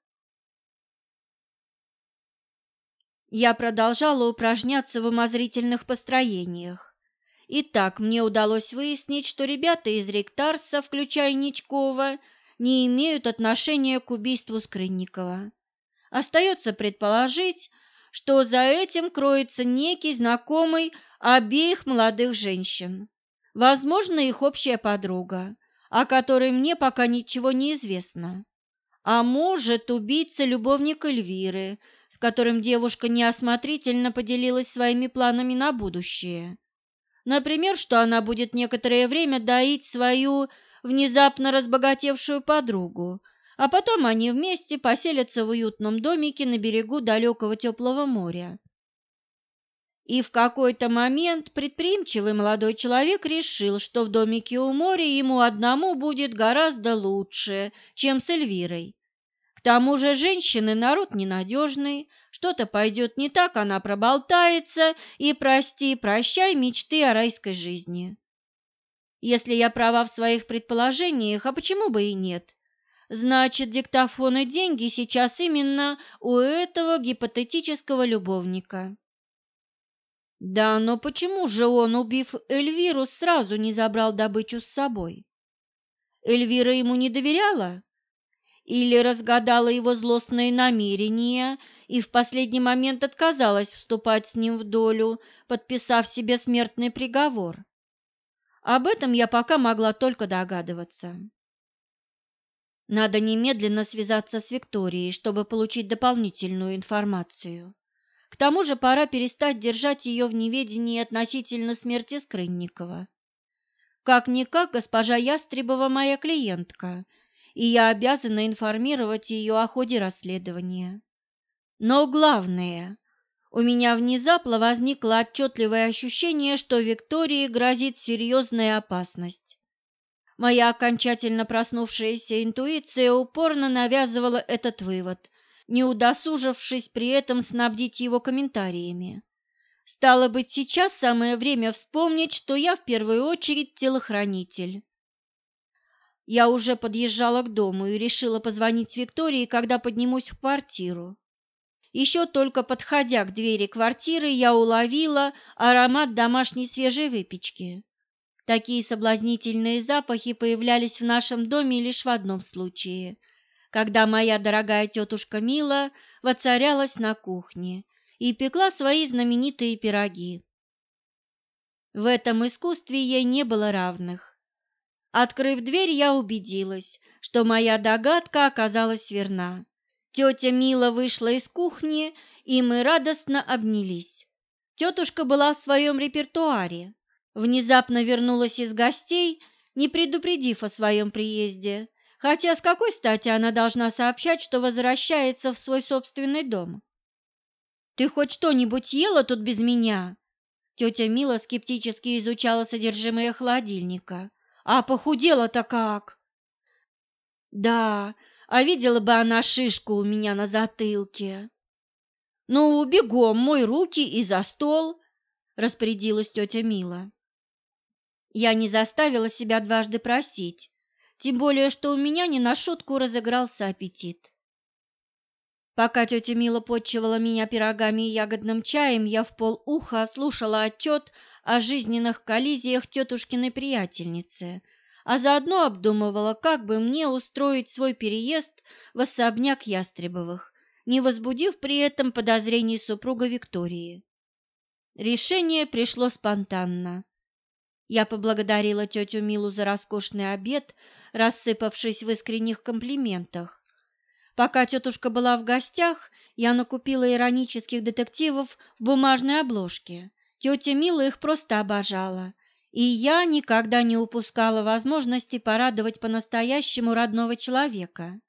Я продолжала упражняться в умозрительных построениях. Итак, мне удалось выяснить, что ребята из Ректарса, включая Ничкова, не имеют отношения к убийству Скрынникова. Остается предположить, что за этим кроется некий знакомый обеих молодых женщин. Возможно, их общая подруга, о которой мне пока ничего не известно. А может, убийца любовник Эльвиры, с которым девушка неосмотрительно поделилась своими планами на будущее. Например, что она будет некоторое время доить свою внезапно разбогатевшую подругу, а потом они вместе поселятся в уютном домике на берегу далекого теплого моря. И в какой-то момент предприимчивый молодой человек решил, что в домике у моря ему одному будет гораздо лучше, чем с Эльвирой. К тому же женщины народ ненадежный, что-то пойдет не так, она проболтается, и прости, прощай мечты о райской жизни. Если я права в своих предположениях, а почему бы и нет? Значит, диктофон и деньги сейчас именно у этого гипотетического любовника. Да, но почему же он, убив Эльвиру, сразу не забрал добычу с собой? Эльвира ему не доверяла? Или разгадала его злостные намерения и в последний момент отказалась вступать с ним в долю, подписав себе смертный приговор? Об этом я пока могла только догадываться. Надо немедленно связаться с Викторией, чтобы получить дополнительную информацию. К тому же пора перестать держать ее в неведении относительно смерти Скрынникова. Как-никак госпожа Ястребова моя клиентка, и я обязана информировать ее о ходе расследования. Но главное, у меня внезапно возникло отчетливое ощущение, что Виктории грозит серьезная опасность. Моя окончательно проснувшаяся интуиция упорно навязывала этот вывод, не удосужившись при этом снабдить его комментариями. Стало быть, сейчас самое время вспомнить, что я в первую очередь телохранитель. Я уже подъезжала к дому и решила позвонить Виктории, когда поднимусь в квартиру. Еще только подходя к двери квартиры, я уловила аромат домашней свежей выпечки. Такие соблазнительные запахи появлялись в нашем доме лишь в одном случае, когда моя дорогая тетушка Мила воцарялась на кухне и пекла свои знаменитые пироги. В этом искусстве ей не было равных. Открыв дверь, я убедилась, что моя догадка оказалась верна. Тетя Мила вышла из кухни, и мы радостно обнялись. Тетушка была в своем репертуаре, внезапно вернулась из гостей, не предупредив о своем приезде, хотя с какой стати она должна сообщать, что возвращается в свой собственный дом? «Ты хоть что-нибудь ела тут без меня?» Тетя Мила скептически изучала содержимое холодильника. «А похудела-то как?» «Да, а видела бы она шишку у меня на затылке». «Ну, бегом, мой руки и за стол», – распорядилась тетя Мила. Я не заставила себя дважды просить, тем более, что у меня не на шутку разыгрался аппетит. Пока тетя Мила подчивала меня пирогами и ягодным чаем, я в полуха слушала отчет о жизненных коллизиях тетушкиной приятельницы, а заодно обдумывала, как бы мне устроить свой переезд в особняк Ястребовых, не возбудив при этом подозрений супруга Виктории. Решение пришло спонтанно. Я поблагодарила тетю Милу за роскошный обед, рассыпавшись в искренних комплиментах, Пока тетушка была в гостях, я накупила иронических детективов в бумажной обложке. Тетя Мила их просто обожала, и я никогда не упускала возможности порадовать по-настоящему родного человека.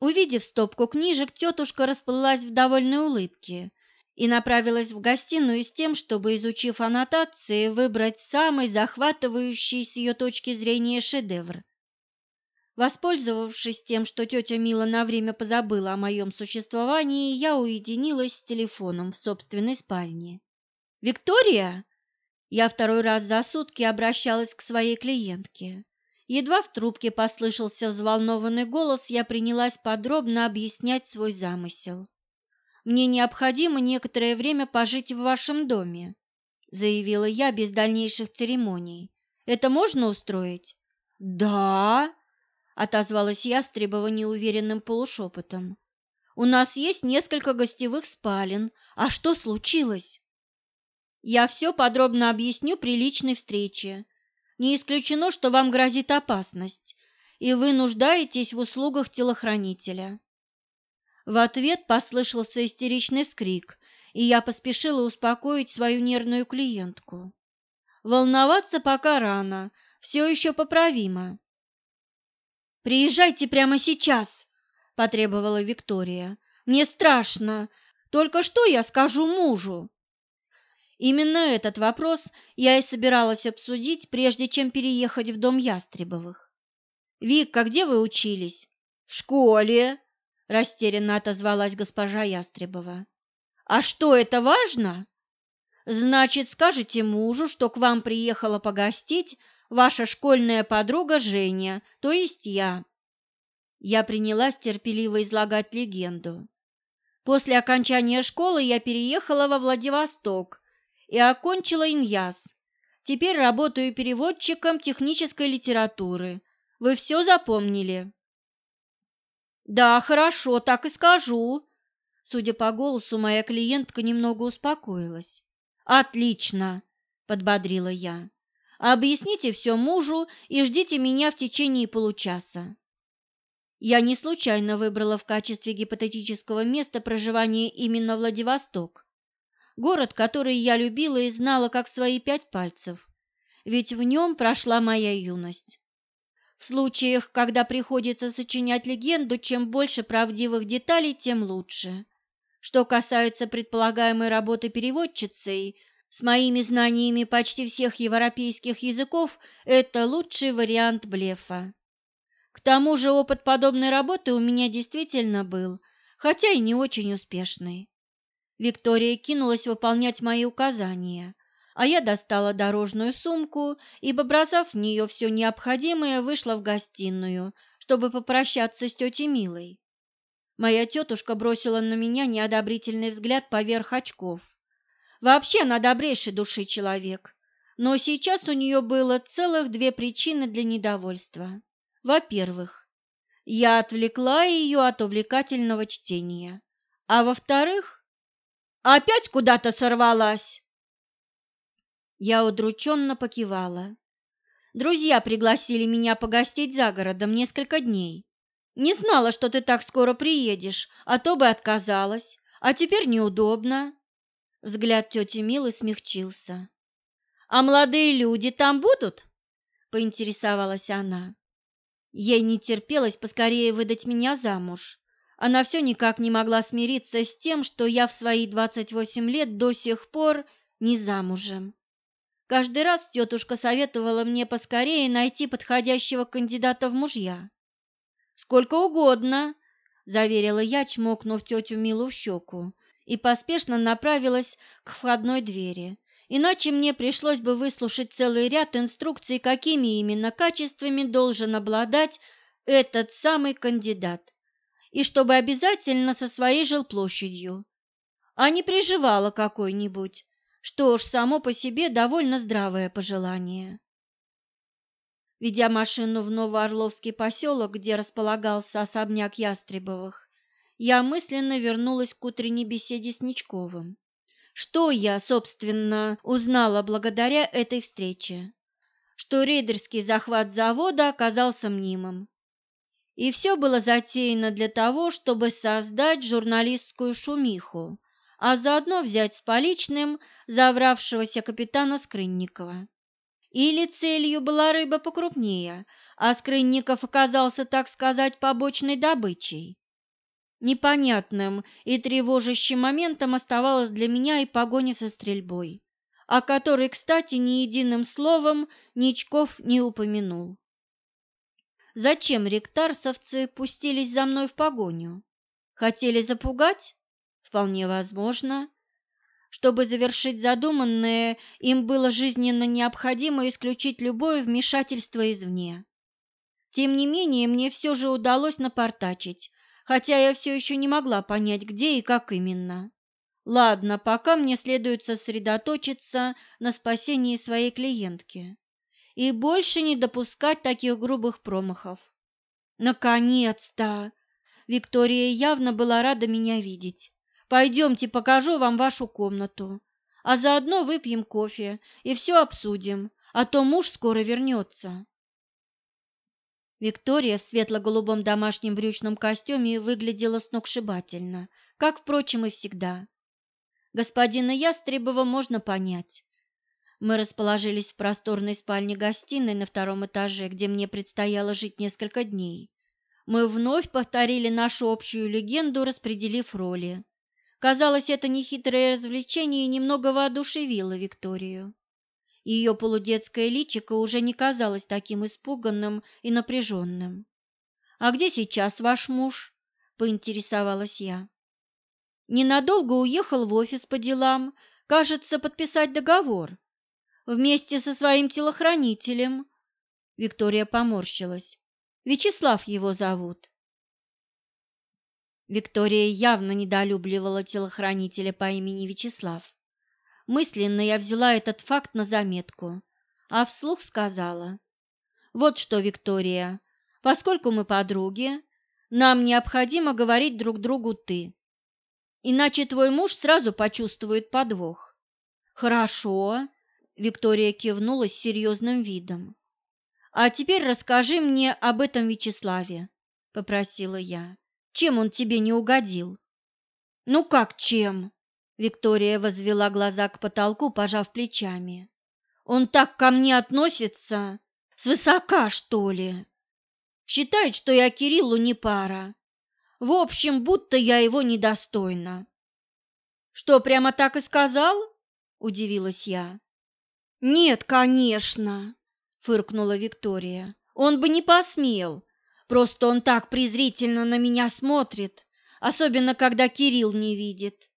Увидев стопку книжек, тетушка расплылась в довольной улыбке и направилась в гостиную с тем, чтобы, изучив аннотации, выбрать самый захватывающий с ее точки зрения шедевр. Воспользовавшись тем, что тетя Мила на время позабыла о моем существовании, я уединилась с телефоном в собственной спальне. «Виктория!» Я второй раз за сутки обращалась к своей клиентке. Едва в трубке послышался взволнованный голос, я принялась подробно объяснять свой замысел. «Мне необходимо некоторое время пожить в вашем доме», заявила я без дальнейших церемоний. «Это можно устроить?» «Да!» отозвалась Ястребова неуверенным полушепотом. У нас есть несколько гостевых спален. А что случилось? Я все подробно объясню при личной встрече. Не исключено, что вам грозит опасность, и вы нуждаетесь в услугах телохранителя. В ответ послышался истеричный вскрик, и я поспешила успокоить свою нервную клиентку. Волноваться пока рано, все еще поправимо. «Приезжайте прямо сейчас!» – потребовала Виктория. «Мне страшно. Только что я скажу мужу?» Именно этот вопрос я и собиралась обсудить, прежде чем переехать в дом Ястребовых. «Вика, где вы учились?» «В школе», – растерянно отозвалась госпожа Ястребова. «А что, это важно?» «Значит, скажете мужу, что к вам приехала погостить ваша школьная подруга Женя, то есть я. Я принялась терпеливо излагать легенду. После окончания школы я переехала во Владивосток и окончила Иньяс. Теперь работаю переводчиком технической литературы. Вы все запомнили? Да, хорошо, так и скажу. Судя по голосу, моя клиентка немного успокоилась. Отлично, подбодрила я. Объясните все мужу и ждите меня в течение получаса. Я не случайно выбрала в качестве гипотетического места проживания именно Владивосток, город, который я любила и знала как свои пять пальцев, ведь в нем прошла моя юность. В случаях, когда приходится сочинять легенду, чем больше правдивых деталей, тем лучше. Что касается предполагаемой работы переводчицей – с моими знаниями почти всех европейских языков это лучший вариант блефа. К тому же опыт подобной работы у меня действительно был, хотя и не очень успешный. Виктория кинулась выполнять мои указания, а я достала дорожную сумку и, побросав в нее все необходимое, вышла в гостиную, чтобы попрощаться с тетей Милой. Моя тетушка бросила на меня неодобрительный взгляд поверх очков. Вообще она добрейшей души человек, но сейчас у нее было целых две причины для недовольства. Во-первых, я отвлекла ее от увлекательного чтения, а во-вторых, опять куда-то сорвалась. Я удрученно покивала. Друзья пригласили меня погостить за городом несколько дней. Не знала, что ты так скоро приедешь, а то бы отказалась, а теперь неудобно. Взгляд тети Милы смягчился. «А молодые люди там будут?» – поинтересовалась она. Ей не терпелось поскорее выдать меня замуж. Она все никак не могла смириться с тем, что я в свои 28 лет до сих пор не замужем. Каждый раз тетушка советовала мне поскорее найти подходящего кандидата в мужья. «Сколько угодно», – заверила я, чмокнув тетю Милу в щеку, и поспешно направилась к входной двери. Иначе мне пришлось бы выслушать целый ряд инструкций, какими именно качествами должен обладать этот самый кандидат, и чтобы обязательно со своей жилплощадью, а не приживала какой-нибудь, что уж само по себе довольно здравое пожелание. Ведя машину в Новоорловский поселок, где располагался особняк Ястребовых, я мысленно вернулась к утренней беседе с Ничковым. Что я, собственно, узнала благодаря этой встрече? Что рейдерский захват завода оказался мнимым. И все было затеяно для того, чтобы создать журналистскую шумиху, а заодно взять с поличным завравшегося капитана Скрынникова. Или целью была рыба покрупнее, а Скрынников оказался, так сказать, побочной добычей. Непонятным и тревожащим моментом оставалась для меня и погоня со стрельбой, о которой, кстати, ни единым словом Ничков не упомянул. Зачем ректарсовцы пустились за мной в погоню? Хотели запугать? Вполне возможно. Чтобы завершить задуманное, им было жизненно необходимо исключить любое вмешательство извне. Тем не менее, мне все же удалось напортачить, хотя я все еще не могла понять, где и как именно. Ладно, пока мне следует сосредоточиться на спасении своей клиентки и больше не допускать таких грубых промахов. Наконец-то! Виктория явно была рада меня видеть. Пойдемте, покажу вам вашу комнату, а заодно выпьем кофе и все обсудим, а то муж скоро вернется. Виктория в светло-голубом домашнем брючном костюме выглядела сногсшибательно, как, впрочем, и всегда. Господина Ястребова можно понять. Мы расположились в просторной спальне-гостиной на втором этаже, где мне предстояло жить несколько дней. Мы вновь повторили нашу общую легенду, распределив роли. Казалось, это нехитрое развлечение немного воодушевило Викторию. Ее полудетское личико уже не казалось таким испуганным и напряженным. «А где сейчас ваш муж?» – поинтересовалась я. «Ненадолго уехал в офис по делам, кажется, подписать договор. Вместе со своим телохранителем». Виктория поморщилась. «Вячеслав его зовут». Виктория явно недолюбливала телохранителя по имени Вячеслав. Мысленно я взяла этот факт на заметку, а вслух сказала. «Вот что, Виктория, поскольку мы подруги, нам необходимо говорить друг другу «ты». Иначе твой муж сразу почувствует подвох». «Хорошо», — Виктория кивнула с серьезным видом. «А теперь расскажи мне об этом Вячеславе», — попросила я. Чем он тебе не угодил? Ну как чем? Виктория возвела глаза к потолку, пожав плечами. Он так ко мне относится, свысока, что ли? Считает, что я Кириллу не пара. В общем, будто я его недостойна. Что, прямо так и сказал? Удивилась я. Нет, конечно, фыркнула Виктория. Он бы не посмел. Просто он так презрительно на меня смотрит, особенно когда Кирилл не видит.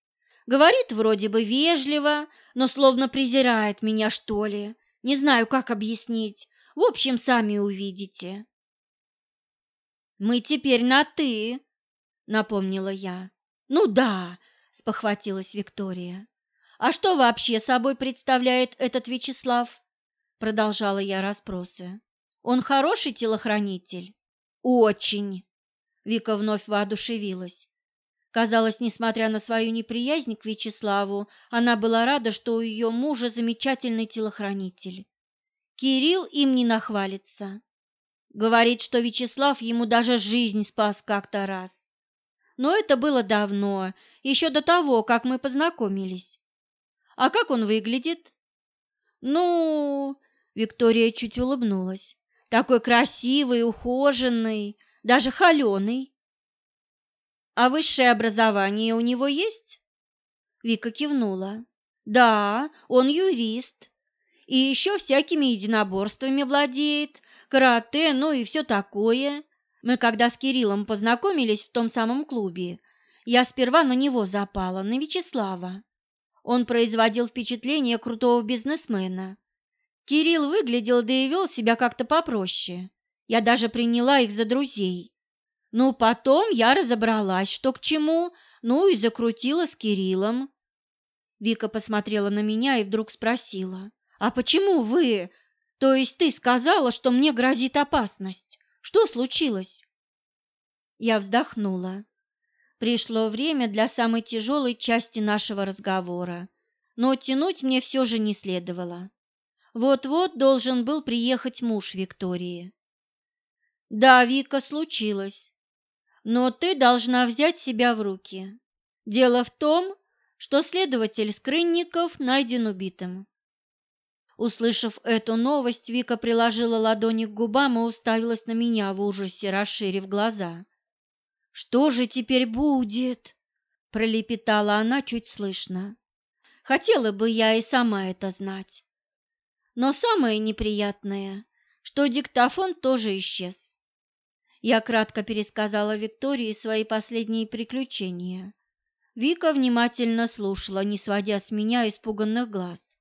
Говорит вроде бы вежливо, но словно презирает меня, что ли. Не знаю, как объяснить. В общем, сами увидите. «Мы теперь на «ты», — напомнила я. «Ну да», — спохватилась Виктория. «А что вообще собой представляет этот Вячеслав?» Продолжала я расспросы. «Он хороший телохранитель?» Очень. Вика вновь воодушевилась. Казалось, несмотря на свою неприязнь к Вячеславу, она была рада, что у ее мужа замечательный телохранитель. Кирилл им не нахвалится. Говорит, что Вячеслав ему даже жизнь спас как-то раз. Но это было давно, еще до того, как мы познакомились. А как он выглядит? Ну, Виктория чуть улыбнулась. Такой красивый, ухоженный, даже холеный. А высшее образование у него есть? Вика кивнула. Да, он юрист. И еще всякими единоборствами владеет, карате, ну и все такое. Мы когда с Кириллом познакомились в том самом клубе, я сперва на него запала, на Вячеслава. Он производил впечатление крутого бизнесмена. Кирилл выглядел, да и вел себя как-то попроще. Я даже приняла их за друзей. Ну, потом я разобралась, что к чему, ну и закрутила с Кириллом. Вика посмотрела на меня и вдруг спросила, «А почему вы? То есть ты сказала, что мне грозит опасность? Что случилось?» Я вздохнула. Пришло время для самой тяжелой части нашего разговора, но тянуть мне все же не следовало. Вот-вот должен был приехать муж Виктории. «Да, Вика, случилось. Но ты должна взять себя в руки. Дело в том, что следователь Скрынников найден убитым». Услышав эту новость, Вика приложила ладони к губам и уставилась на меня в ужасе, расширив глаза. «Что же теперь будет?» – пролепетала она чуть слышно. «Хотела бы я и сама это знать. Но самое неприятное, что диктофон тоже исчез. Я кратко пересказала Виктории свои последние приключения. Вика внимательно слушала, не сводя с меня испуганных глаз.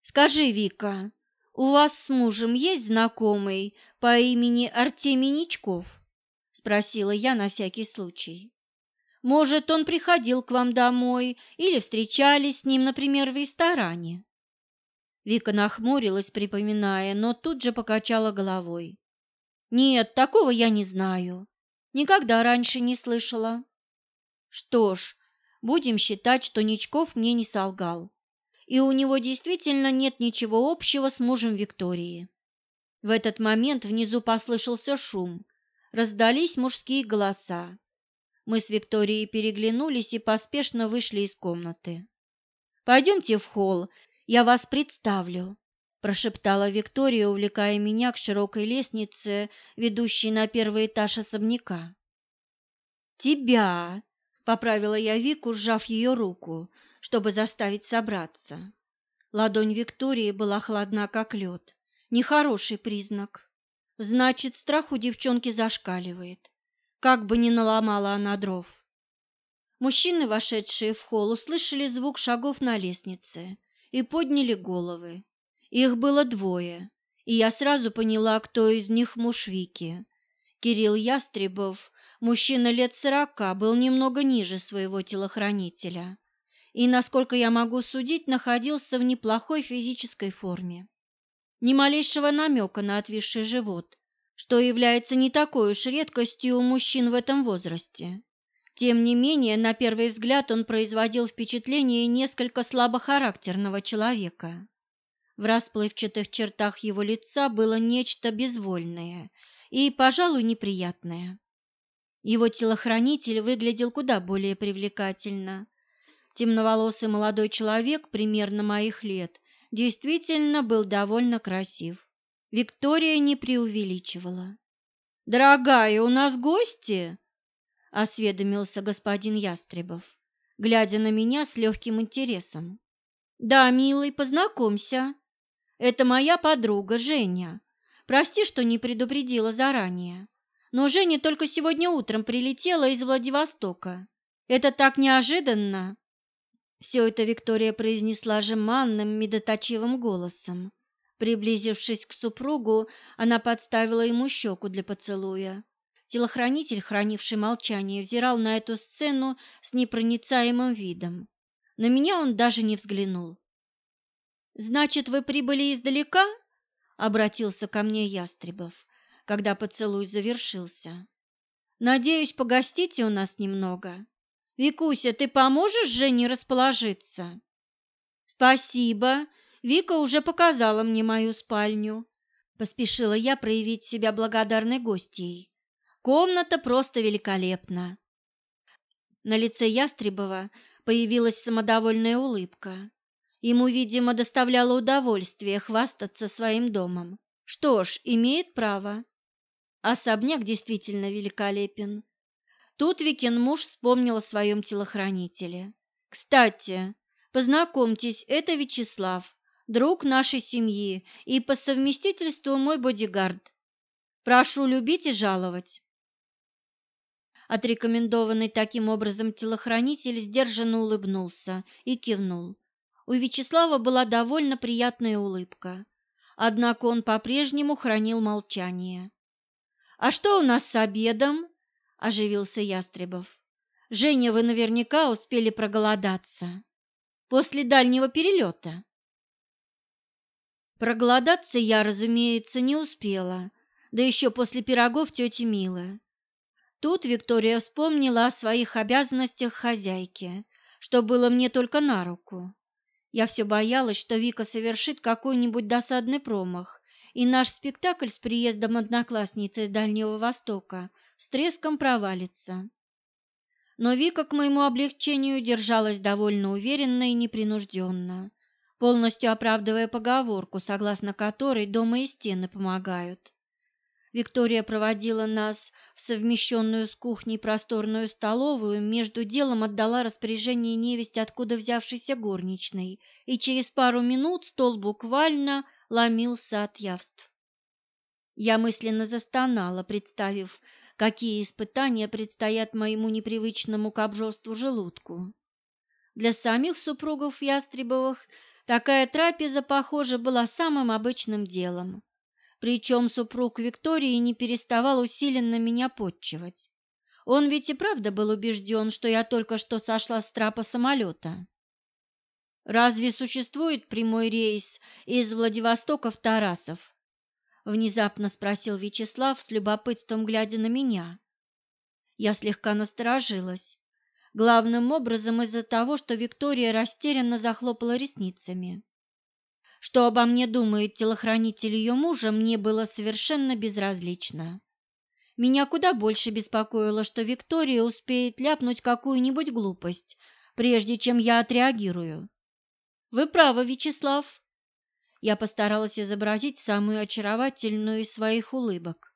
«Скажи, Вика, у вас с мужем есть знакомый по имени Артемий Ничков?» – спросила я на всякий случай. «Может, он приходил к вам домой или встречались с ним, например, в ресторане?» Вика нахмурилась, припоминая, но тут же покачала головой. «Нет, такого я не знаю. Никогда раньше не слышала». «Что ж, будем считать, что Ничков мне не солгал, и у него действительно нет ничего общего с мужем Виктории». В этот момент внизу послышался шум, раздались мужские голоса. Мы с Викторией переглянулись и поспешно вышли из комнаты. «Пойдемте в холл, я вас представлю», – прошептала Виктория, увлекая меня к широкой лестнице, ведущей на первый этаж особняка. «Тебя!» – поправила я Вику, сжав ее руку, чтобы заставить собраться. Ладонь Виктории была холодна, как лед. Нехороший признак. Значит, страх у девчонки зашкаливает. Как бы ни наломала она дров. Мужчины, вошедшие в холл, услышали звук шагов на лестнице и подняли головы. Их было двое, и я сразу поняла, кто из них муж Вики. Кирилл Ястребов, мужчина лет сорока, был немного ниже своего телохранителя и, насколько я могу судить, находился в неплохой физической форме ни малейшего намека на отвисший живот, что является не такой уж редкостью у мужчин в этом возрасте. Тем не менее, на первый взгляд он производил впечатление несколько слабохарактерного человека. В расплывчатых чертах его лица было нечто безвольное и, пожалуй, неприятное. Его телохранитель выглядел куда более привлекательно. Темноволосый молодой человек примерно моих лет действительно был довольно красив. Виктория не преувеличивала. «Дорогая, у нас гости?» – осведомился господин Ястребов, глядя на меня с легким интересом. «Да, милый, познакомься. Это моя подруга Женя. Прости, что не предупредила заранее. Но Женя только сегодня утром прилетела из Владивостока. Это так неожиданно!» Все это Виктория произнесла жеманным, медоточивым голосом. Приблизившись к супругу, она подставила ему щеку для поцелуя. Телохранитель, хранивший молчание, взирал на эту сцену с непроницаемым видом. На меня он даже не взглянул. «Значит, вы прибыли издалека?» — обратился ко мне Ястребов, когда поцелуй завершился. «Надеюсь, погостите у нас немного?» Викуся, ты поможешь Жене расположиться? Спасибо. Вика уже показала мне мою спальню. Поспешила я проявить себя благодарной гостьей. Комната просто великолепна. На лице Ястребова появилась самодовольная улыбка. Ему, видимо, доставляло удовольствие хвастаться своим домом. Что ж, имеет право. Особняк действительно великолепен. Тут Викин муж вспомнил о своем телохранителе. «Кстати, Познакомьтесь, это Вячеслав, друг нашей семьи и по совместительству мой бодигард. Прошу любить и жаловать. Отрекомендованный таким образом телохранитель сдержанно улыбнулся и кивнул. У Вячеслава была довольно приятная улыбка, однако он по-прежнему хранил молчание. «А что у нас с обедом?» – оживился Ястребов. «Женя, вы наверняка успели проголодаться после дальнего перелета». Проголодаться я, разумеется, не успела, да еще после пирогов тети Милы. Тут Виктория вспомнила о своих обязанностях хозяйки, что было мне только на руку. Я все боялась, что Вика совершит какой-нибудь досадный промах, и наш спектакль с приездом одноклассницы из Дальнего Востока с треском провалится. Но Вика, к моему облегчению, держалась довольно уверенно и непринужденно, полностью оправдывая поговорку, согласно которой дома и стены помогают. Виктория проводила нас в совмещенную с кухней просторную столовую, между делом отдала распоряжение невесте, откуда взявшейся горничной, и через пару минут стол буквально ломился от явств. Я мысленно застонала, представив, какие испытания предстоят моему непривычному к обжорству желудку. Для самих супругов Ястребовых Такая трапеза, похоже, была самым обычным делом. Причем супруг Виктории не переставал усиленно меня подчивать. Он ведь и правда был убежден, что я только что сошла с трапа самолета. «Разве существует прямой рейс из Владивостока в Тарасов?» Внезапно спросил Вячеслав с любопытством, глядя на меня. Я слегка насторожилась главным образом из-за того, что Виктория растерянно захлопала ресницами. Что обо мне думает телохранитель ее мужа, мне было совершенно безразлично. Меня куда больше беспокоило, что Виктория успеет ляпнуть какую-нибудь глупость, прежде чем я отреагирую. «Вы правы, Вячеслав». Я постаралась изобразить самую очаровательную из своих улыбок.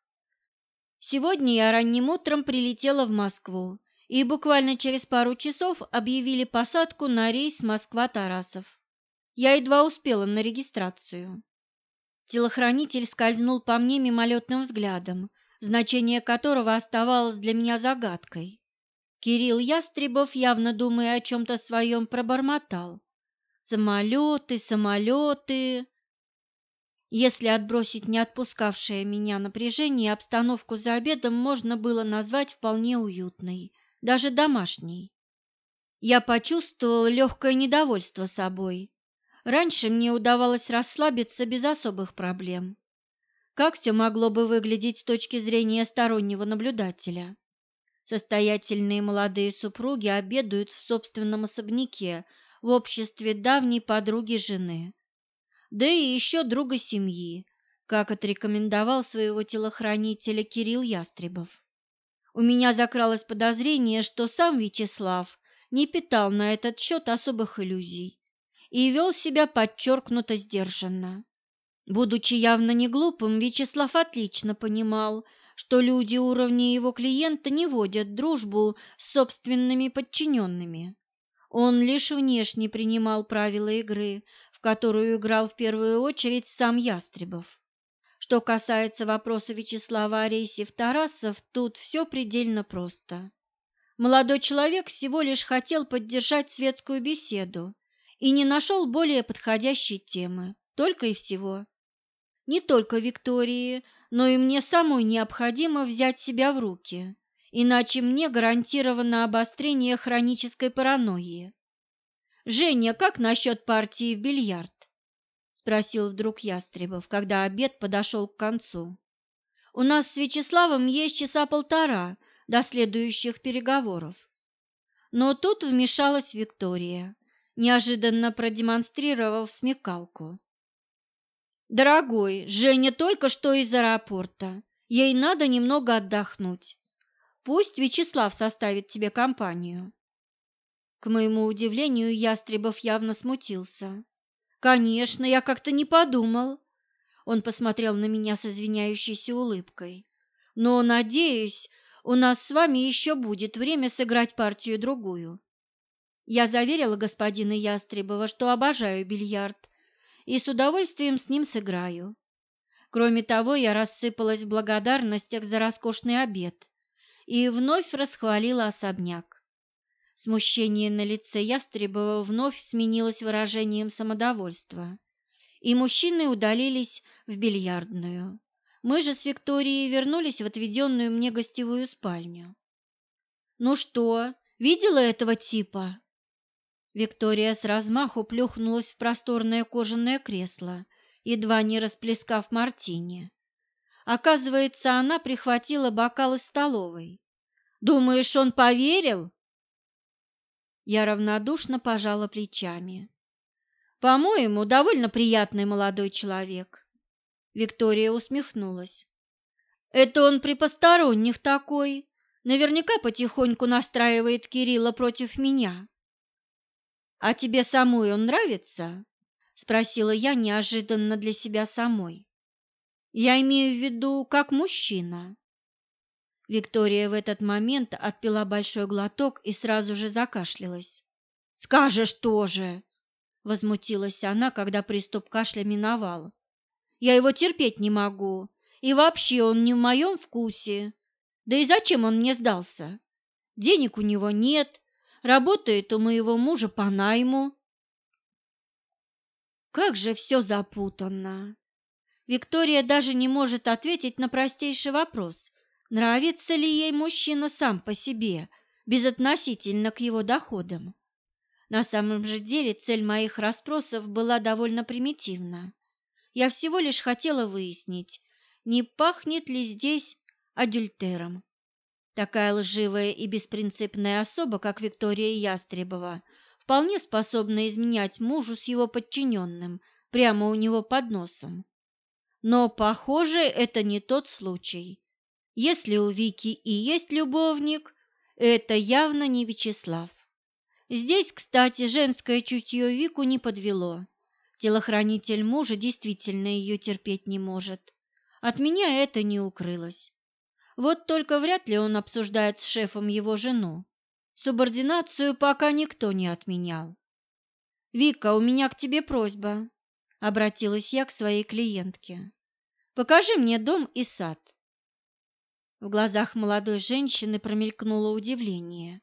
Сегодня я ранним утром прилетела в Москву и буквально через пару часов объявили посадку на рейс Москва-Тарасов. Я едва успела на регистрацию. Телохранитель скользнул по мне мимолетным взглядом, значение которого оставалось для меня загадкой. Кирилл Ястребов, явно думая о чем-то своем, пробормотал. «Самолеты, самолеты!» Если отбросить не отпускавшее меня напряжение, обстановку за обедом можно было назвать вполне уютной – даже домашней. Я почувствовала легкое недовольство собой. Раньше мне удавалось расслабиться без особых проблем. Как все могло бы выглядеть с точки зрения стороннего наблюдателя? Состоятельные молодые супруги обедают в собственном особняке в обществе давней подруги жены, да и еще друга семьи, как отрекомендовал своего телохранителя Кирилл Ястребов. У меня закралось подозрение, что сам Вячеслав не питал на этот счет особых иллюзий и вел себя подчеркнуто сдержанно. Будучи явно не глупым, Вячеслав отлично понимал, что люди уровня его клиента не водят дружбу с собственными подчиненными. Он лишь внешне принимал правила игры, в которую играл в первую очередь сам Ястребов. Что касается вопроса Вячеслава о рейсе в Тарасов, тут все предельно просто. Молодой человек всего лишь хотел поддержать светскую беседу и не нашел более подходящей темы, только и всего. Не только Виктории, но и мне самой необходимо взять себя в руки, иначе мне гарантировано обострение хронической паранойи. «Женя, как насчет партии в бильярд?» спросил вдруг Ястребов, когда обед подошел к концу. У нас с Вячеславом есть часа полтора до следующих переговоров. Но тут вмешалась Виктория, неожиданно продемонстрировав смекалку. «Дорогой, Женя только что из аэропорта. Ей надо немного отдохнуть. Пусть Вячеслав составит тебе компанию». К моему удивлению, Ястребов явно смутился. Конечно, я как-то не подумал. Он посмотрел на меня с извиняющейся улыбкой. Но, надеюсь, у нас с вами еще будет время сыграть партию другую. Я заверила господина Ястребова, что обожаю бильярд и с удовольствием с ним сыграю. Кроме того, я рассыпалась в благодарностях за роскошный обед и вновь расхвалила особняк. Смущение на лице Ястребова вновь сменилось выражением самодовольства, и мужчины удалились в бильярдную. Мы же с Викторией вернулись в отведенную мне гостевую спальню. «Ну что, видела этого типа?» Виктория с размаху плюхнулась в просторное кожаное кресло, едва не расплескав мартини. Оказывается, она прихватила бокал из столовой. «Думаешь, он поверил?» Я равнодушно пожала плечами. «По-моему, довольно приятный молодой человек». Виктория усмехнулась. «Это он при посторонних такой. Наверняка потихоньку настраивает Кирилла против меня». «А тебе самой он нравится?» – спросила я неожиданно для себя самой. «Я имею в виду, как мужчина». Виктория в этот момент отпила большой глоток и сразу же закашлялась. «Скажешь тоже!» – возмутилась она, когда приступ кашля миновал. «Я его терпеть не могу, и вообще он не в моем вкусе. Да и зачем он мне сдался? Денег у него нет, работает у моего мужа по найму». Как же все запутанно! Виктория даже не может ответить на простейший вопрос – Нравится ли ей мужчина сам по себе, безотносительно к его доходам? На самом же деле цель моих расспросов была довольно примитивна. Я всего лишь хотела выяснить, не пахнет ли здесь адюльтером. Такая лживая и беспринципная особа, как Виктория Ястребова, вполне способна изменять мужу с его подчиненным прямо у него под носом. Но, похоже, это не тот случай. Если у Вики и есть любовник, это явно не Вячеслав. Здесь, кстати, женское чутье Вику не подвело. Телохранитель мужа действительно ее терпеть не может. От меня это не укрылось. Вот только вряд ли он обсуждает с шефом его жену. Субординацию пока никто не отменял. «Вика, у меня к тебе просьба», — обратилась я к своей клиентке. «Покажи мне дом и сад. В глазах молодой женщины промелькнуло удивление.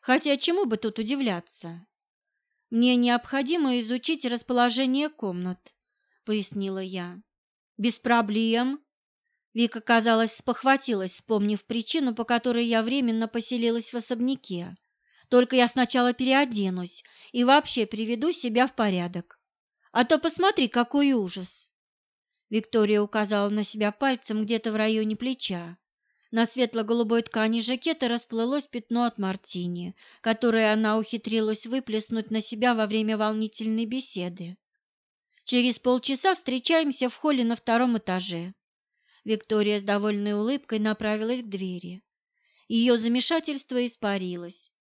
Хотя чему бы тут удивляться? Мне необходимо изучить расположение комнат, пояснила я. Без проблем. Вика, казалось, спохватилась, вспомнив причину, по которой я временно поселилась в особняке. Только я сначала переоденусь и вообще приведу себя в порядок. А то посмотри, какой ужас. Виктория указала на себя пальцем где-то в районе плеча. На светло-голубой ткани жакета расплылось пятно от мартини, которое она ухитрилась выплеснуть на себя во время волнительной беседы. Через полчаса встречаемся в холле на втором этаже. Виктория с довольной улыбкой направилась к двери. Ее замешательство испарилось.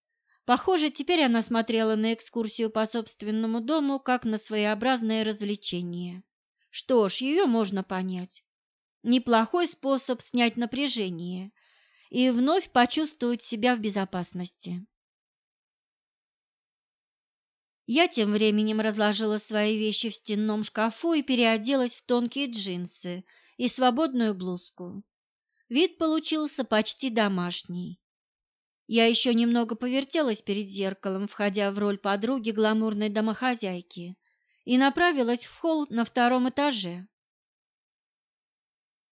Похоже, теперь она смотрела на экскурсию по собственному дому как на своеобразное развлечение. Что ж, ее можно понять. Неплохой способ снять напряжение и вновь почувствовать себя в безопасности. Я тем временем разложила свои вещи в стенном шкафу и переоделась в тонкие джинсы и свободную блузку. Вид получился почти домашний. Я еще немного повертелась перед зеркалом, входя в роль подруги гламурной домохозяйки, и направилась в холл на втором этаже.